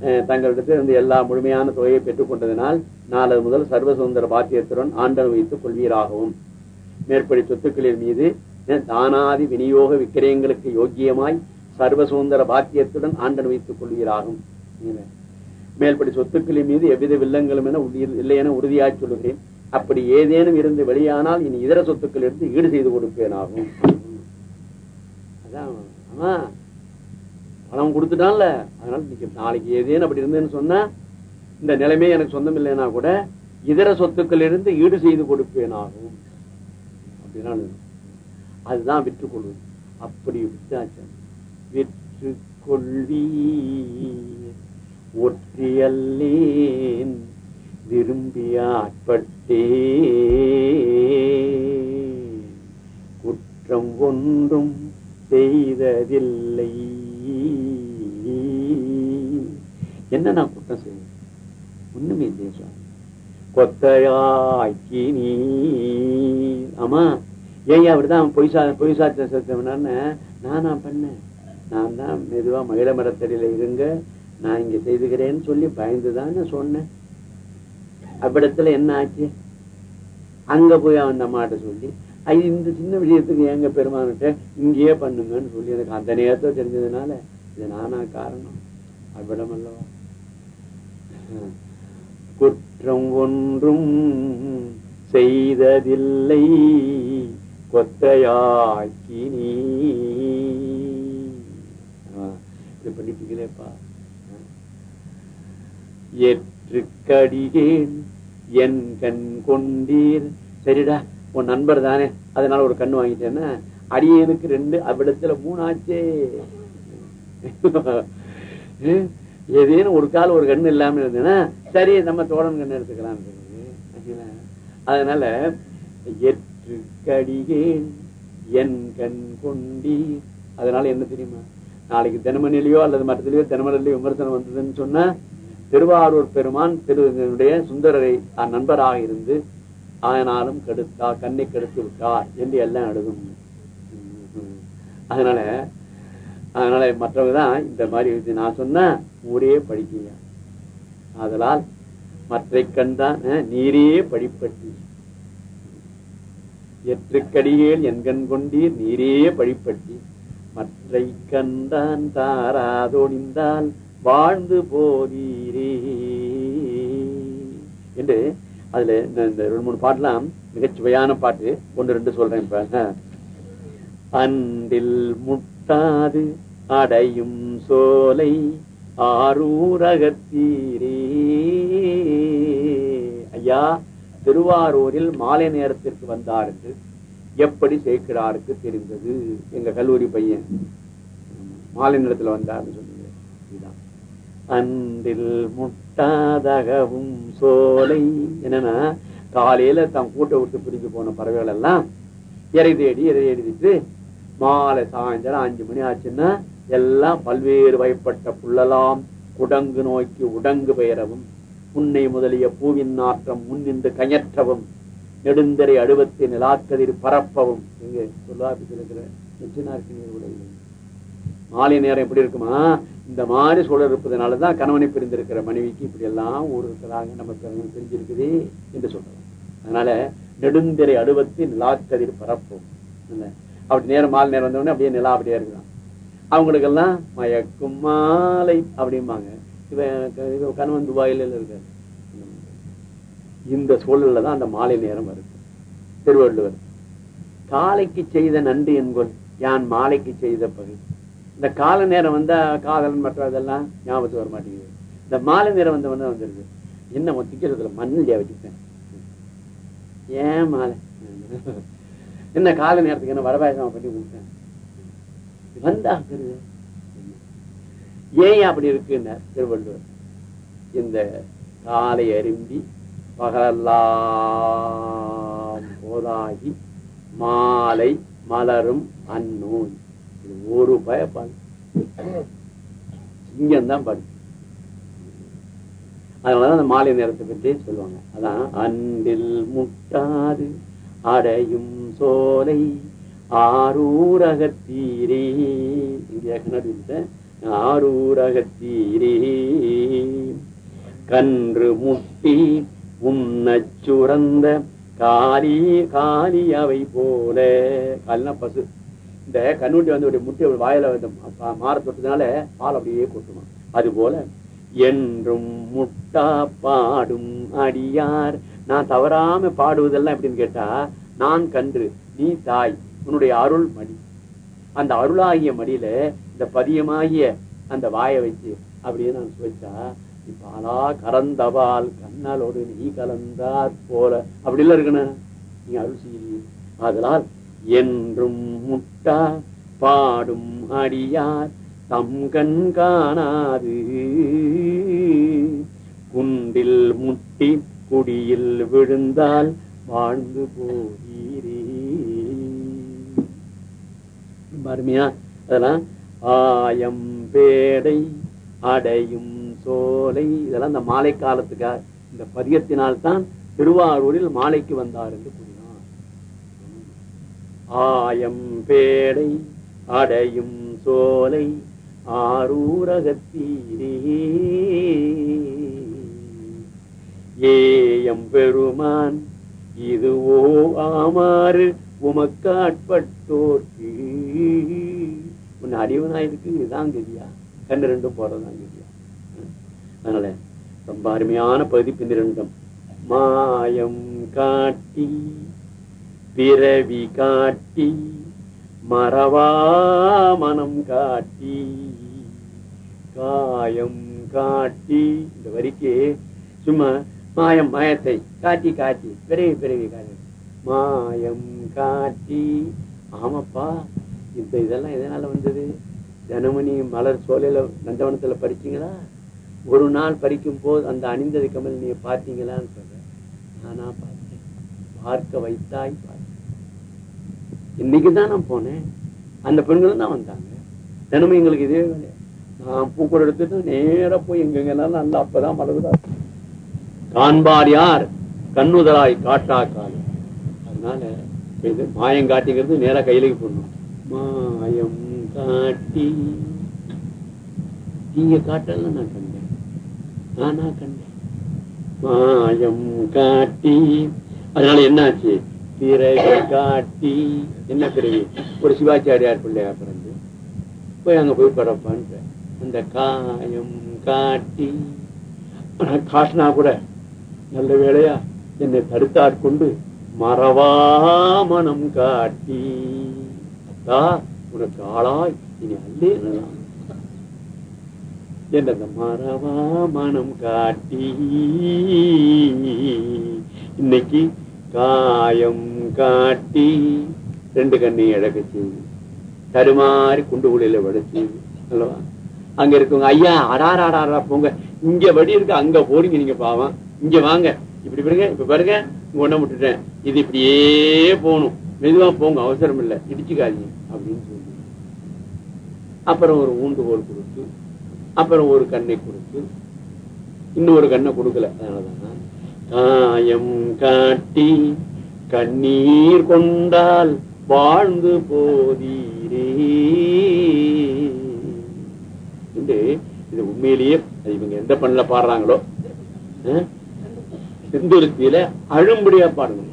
தங்களிடத்தில் இருந்து எல்லா முழுமையான தொகையை பெற்றுக் கொண்டதனால் நாளது முதல் சர்வ சுதந்திர பாத்தியத்துடன் ஆண்டன் வைத்துக் கொள்வீராகவும். மேற்படி சொத்துக்களின் மீது தானாதி விநியோக விக்கிரயங்களுக்கு யோக்கியமாய் சர்வ சுதந்திர பாத்தியத்துடன் ஆண்டன் வைத்துக் கொள்வீராகும். மேல்படி சொத்துக்களின் மீது எவ்வித வில்லங்களும் என உறுதி- இல்லை என உறுதியாய் சொல்லுகிறேன். அப்படி ஏதேனும் இருந்து வெளியானால் இனி இதர சொத்துக்கள் இருந்து ஈடு செய்து கொடுப்பேனாகும். அதான். பணம் கொடுத்துட்டான்ல. அதனால இன்னைக்கு நாளைக்கு ஏதேன்னு அப்படி இருந்தேன்னு சொன்னா இந்த நிலைமை எனக்கு சொந்தம் இல்லைன்னா கூட இதர சொத்துக்கள் இருந்து ஈடு செய்து கொடுப்பேனாகும். அப்படின்னா அதுதான் விற்று கொள்வது அப்படி விட்டாச்சு விற்று கொள்ளி ஒற்றியல்லேன் விரும்பிய ஆட்பட்டே குற்றம் ஒன்றும் செய்ததில்லை. என்ன நான் குற்றம் செய்வேன்? ஒண்ணுமே இல்லையே சுவாமி. கொத்தையாக்கி நீ ஆமா. ஏன் அப்படிதான் பொய் சா பொய் சாத்த நான் நானா பண்ணேன். நான் தான் மெதுவா மகிழ மரத்தடியில இருங்க நான் இங்க செய்துகிறேன்னு சொல்லி பயந்துதான் சொன்னேன். அவ்விடத்துல என்ன ஆச்சு? அங்க போய் அவன் அம்மாட்ட சொல்லி ஐ இந்த சின்ன விஷயத்துக்கு எங்க பெருமானிட்ட இங்கேயே பண்ணுங்கன்னு சொல்லி எனக்கு அந்த நேரத்தை தெரிஞ்சதுனால இது நானா காரணம். அவ்விடம் அல்லவா குற்றம் ஒன்றும் செய்ததில்லை. கொத்தையாக்கி நீ பண்ணிட்டீங்களேப்பா ஏற்று கடிகேன் என் கண் கொண்டீர். சரிடா உன் நண்பர் தானே. அதனால ஒரு கண்ணு வாங்கிட்டேன்னா அடியனுக்கு ரெண்டு அவ்விடத்துல மூணு ஆச்சே ஹம், ஏதேனும் ஒரு கால் ஒரு கண்ணு இல்லாம இருந்ததுன்னா சரி நம்ம தோழன் கண்ணு எடுத்துக்கலாம் அதனால எற்றுக்கடிகேன் என் கண் கொண்டி அதனால என்ன தெரியுமா? நாளைக்கு தினமணிலையோ அல்லது மற்றத்திலேயோ தினமணிலையோ விமர்சனம் வந்ததுன்னு சொன்னா திருவாரூர் பெருமான் திருடைய சுந்தரரை நண்பராக இருந்து ஆனாலும் கெடுத்தா கண்ணை கெடுத்து விட்டார் என்று எல்லாம் எழுதும். அதனால அதனால மற்றவங்க தான் இந்த மாதிரி நான் சொன்னேன் ஊரே படிக்கீங்க. அதனால் மற்றை கண்டான் நீரே படிப்பட்டி எற்றுக்கடியேல் என்கண் கொண்டீர் நீரே படிப்பட்டி மற்றை கண்டான் தாராதொழிந்தால் வாழ்ந்து போதீரே. என்று அதுல இந்த இந்த ரெண்டு மூணு பாட்டுலாம் மிகச்சுவையான பாட்டு. ஒன்று ரெண்டு சொல்றேன் இப்ப. அன்றில் முட்டாது அடையும் சோலை ஆரூரகத்தீரே. ஐயா திருவாரூரில் மாலை நேரத்திற்கு வந்தார் என்று எப்படி சேர்க்கிறாருக்கு தெரிந்தது? எங்க கல்லூரி பையன் மாலை நேரத்துல வந்தார்னு சொன்னீங்க. இதுதான். அன்றில் முட்டாதகவும் சோலை. என்னன்னா காலையில தான் கூட்ட விட்டு பிரிஞ்சு போன பறவைகள் எல்லாம் இறை தேடி இறை தேடிட்டு மாலை சாயந்தரம் அஞ்சு மணி ஆச்சுன்னா எல்லாம் பல்வேறு வகைப்பட்ட புள்ளலாம் குடங்கு நோக்கி உடங்கு பெயரவும் புன்னை முதலிய பூவின் நாற்றம் முன்னின்று கயற்றவும் நெடுந்தரை அடுவத்தை நிலாக்கதிர் பரப்பவும். இங்கு இருக்கிற நெச்சினார்க்கு நீர் மாலை நேரம் எப்படி இருக்குமா? இந்த மாதிரி சூழல் இருப்பதனாலதான் கணவனை பிரிந்திருக்கிற மனைவிக்கு இப்படி எல்லாம் ஊர் இருக்கிறாங்க நம்ம பிறகு பிரிஞ்சிருக்குது என்று சொல்றோம். அதனால நெடுந்திரை அடுவத்து நிலாக்கதிர் பரப்பும் அப்படி நேரம் மாலை நேரம் வந்தவொடனே அப்படியே நிலா அப்படியே இருக்கிறான் அவங்களுக்கெல்லாம் மயக்கும் மாலை அப்படிம்பாங்க. இவன் கணவன் துபாயில இருக்காரு. இந்த சூழல்ல தான் அந்த மாலை நேரம் வருது. திருவள்ளுவர் காலைக்கு செய்த நன்றி என்கொள் யான் மாலைக்கு செய்த பகுதி. இந்த கால நேரம் வந்தா காதலன் மற்ற அதெல்லாம் ஞாபகத்துக்கு வர மாட்டேங்குது. இந்த மாலை நேரம் வந்த வந்து வந்துருது. என்ன திக்கிறதுல மண்ணில் வச்சுட்டேன் ஏன் மாலை? என்ன கால நேரத்துக்கு என்ன வரபாயசம் பண்ணி கொடுத்தேன்? வந்தாக்குறது ஏன் அப்படி இருக்குன்னார் திருவள்ளுவர். இந்த காலை அரும்பி பகலெல்லாம் போதாகி மாலை மலரும் அந்நூல். இது ஒரு பயப்பாடு. சிங்கம் தான் பாடு அதனாலதான் அந்த மாலை நேரத்தை பற்றி சொல்லுவாங்க. அதான் அன்பில் முட்டாது அடையும் சோலை ஆரூரகத்தீரே. இங்கே கண்ணாடி ஆரூரகத்தீரே. கன்று முட்டி உண்ணச் சுரந்த காலி காலி அவை போல. காலினா பசு. இந்த கண்ணுட்டி வந்து ஒரு முட்டை வாயில வந்து மாற தொட்டதுனால பால் அப்படியே கொட்டுமா அது போல என்றும் முட்டா பாடும் அடியார். நான் தவறாம பாடுவதெல்லாம் எப்படின்னு கேட்டா நான் கன்று நீ தாய். உன்னுடைய அருள் மடி. அந்த அருளாகிய மடியில இந்த பதியமாகிய அந்த வாயை வச்சு அப்படியே நான் சுவைச்சா பாலா கறந்தவால் கண்ணாலோடு நீ கலந்தார் போல. அப்படி எல்லாம் இருக்கணும் நீங்க அருள் செய்யி அதனால் என்றும் முட்டா பாடும் அடியார் தம் கண் காணாது. குண்டில் முட்டி குடியில் விழுந்தால் வாழ்ந்து போது அருமையா அதெல்லாம் ஆயம் பேடை அடையும் சோலை. இதெல்லாம் இந்த மாலை காலத்துக்காக இந்த பதியத்தினால் தான் திருவாரூரில் மாலைக்கு வந்தார் என்று கூறினார். ஆயம் பேடை அடையும் சோலை ஆரூரகத்தீரே. ஏயம் பெருமான் இதுவோ ஆமாறு உமக்காட்பட்டோர் உன்னை உன் அறிவனாயிருக்கு இதுதான் கதியா. கண்ணு ரெண்டும் போறதுதான் கதியா. அதனால ரொம்ப அருமையான பகுதி பின்னிரண்டும் மாயம் காட்டி பிறவி காட்டி மறவா மனம் காட்டி காயம் காட்டி. இந்த வரிக்கு சும்மா மாயம் மாயத்தை காட்டி காட்டி பிறவி பிறவி காட்டி. மாயம் காட்டி. ஆமாப்பா. இந்த இதெல்லாம் எதனால வந்தது? தினமணி மலர் சோலையில் நந்தவனத்தில் படிச்சிங்களா? ஒரு நாள் படிக்கும் போது அந்த அணிந்தது கமல் நீங்கள் பார்த்தீங்களான்னு சொல்கிறேன் நானாக பார்த்தேன். பார்க்க வைத்தாய் பார்த்தேன். இன்னைக்கு தான் நான் போனேன். அந்த பெண்களும் தான் வந்தாங்க. தினமும் எங்களுக்கு இதே வேலை. நான் பூக்கூட எடுத்துட்டு நேராக போய் எங்கெங்கெல்லாம் நல்லா அப்போ தான் மலர்தா காண்பார் யார்? கண்ணுதலாய் காட்டா காலம் அதனால இது மாயம் காட்டிங்கிறது நேராக கையிலேக்கு போடணும். மாயம் காட்டி. நீங்க காட்டல நான் கண்டேன். நானா கண்டேன். மாயம் காட்டி. அதனால என்னாச்சு? பிறவி காட்டி. என்ன பிறகு ஒரு சிவாச்சாரியார் பிள்ளையா பிறந்து போய் அங்க போய் பிறப்பான்னு அந்த காயம் காட்டி. காட்டினா கூட நல்ல வேளையா என்னை தடுத்தாட்கொண்டு மறவா மனம் காட்டி. தா உனக்கு ஆளாய் இனி அல்லேலாம் என்ற மறவா மனம் காட்டி? இன்னைக்கு காயம் காட்டி ரெண்டு கண்ணையும் இழக்கச்சு தருமாறி குண்டு குழியில விட அல்லவா? அங்க இருக்கவங்க ஐயா அடாராடாரா போங்க. இங்க வடி இருக்கு அங்க போறீங்க நீங்க பாவம். இங்க வாங்க. இப்படி பாருங்க இப்ப பாருங்க ஒண்ண விட்டுட்டேன். இது இப்படியே போகணும். மெதுவா போங்க அவசரம் இல்ல இடிச்சுக்காதீங்க அப்படின்னு சொல்லி அப்புறம் ஒரு ஊண்டுகோல் கொடுத்து அப்புறம் ஒரு கண்ணை கொடுத்து இன்னொரு கண்ணை கொடுக்கல அதனாலதான்? காயம் காட்டி கண்ணீர் கொண்டால் வாழ்ந்து போதீரே. என்று இது உண்மையிலேயே இவங்க எந்த பண்ணல பாடுறாங்களோ அஹ், செந்துருத்தியில அழும்படியா பாடணும்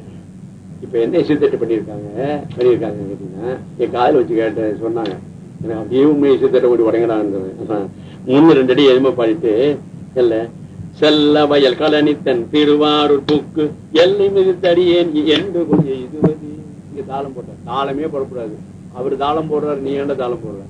இப்ப என்ன இசைத்தட்டு பண்ணியிருக்காங்க? பண்ணியிருக்காங்க கேட்டீங்கன்னா என் காதல் வச்சு கேட்ட சொன்னாங்க. எனக்கு அப்படியே உண்மை இசைத்தட்ட ஓடி உடங்கடான்னு மூணு ரெண்டு அடி எதுவுமே பாடிட்டு இல்ல செல்ல வயல் கலனித்தன் திருவாரூர் புக்கு எல்லை மிகுத்தடியேன் என்று கொஞ்சம் இதுவது. இங்க தாளம் போட்ட தாளமே போடக்கூடாது. அவர் தாளம் போடுறாரு நீ ஏன்டா தாளம் போடுற?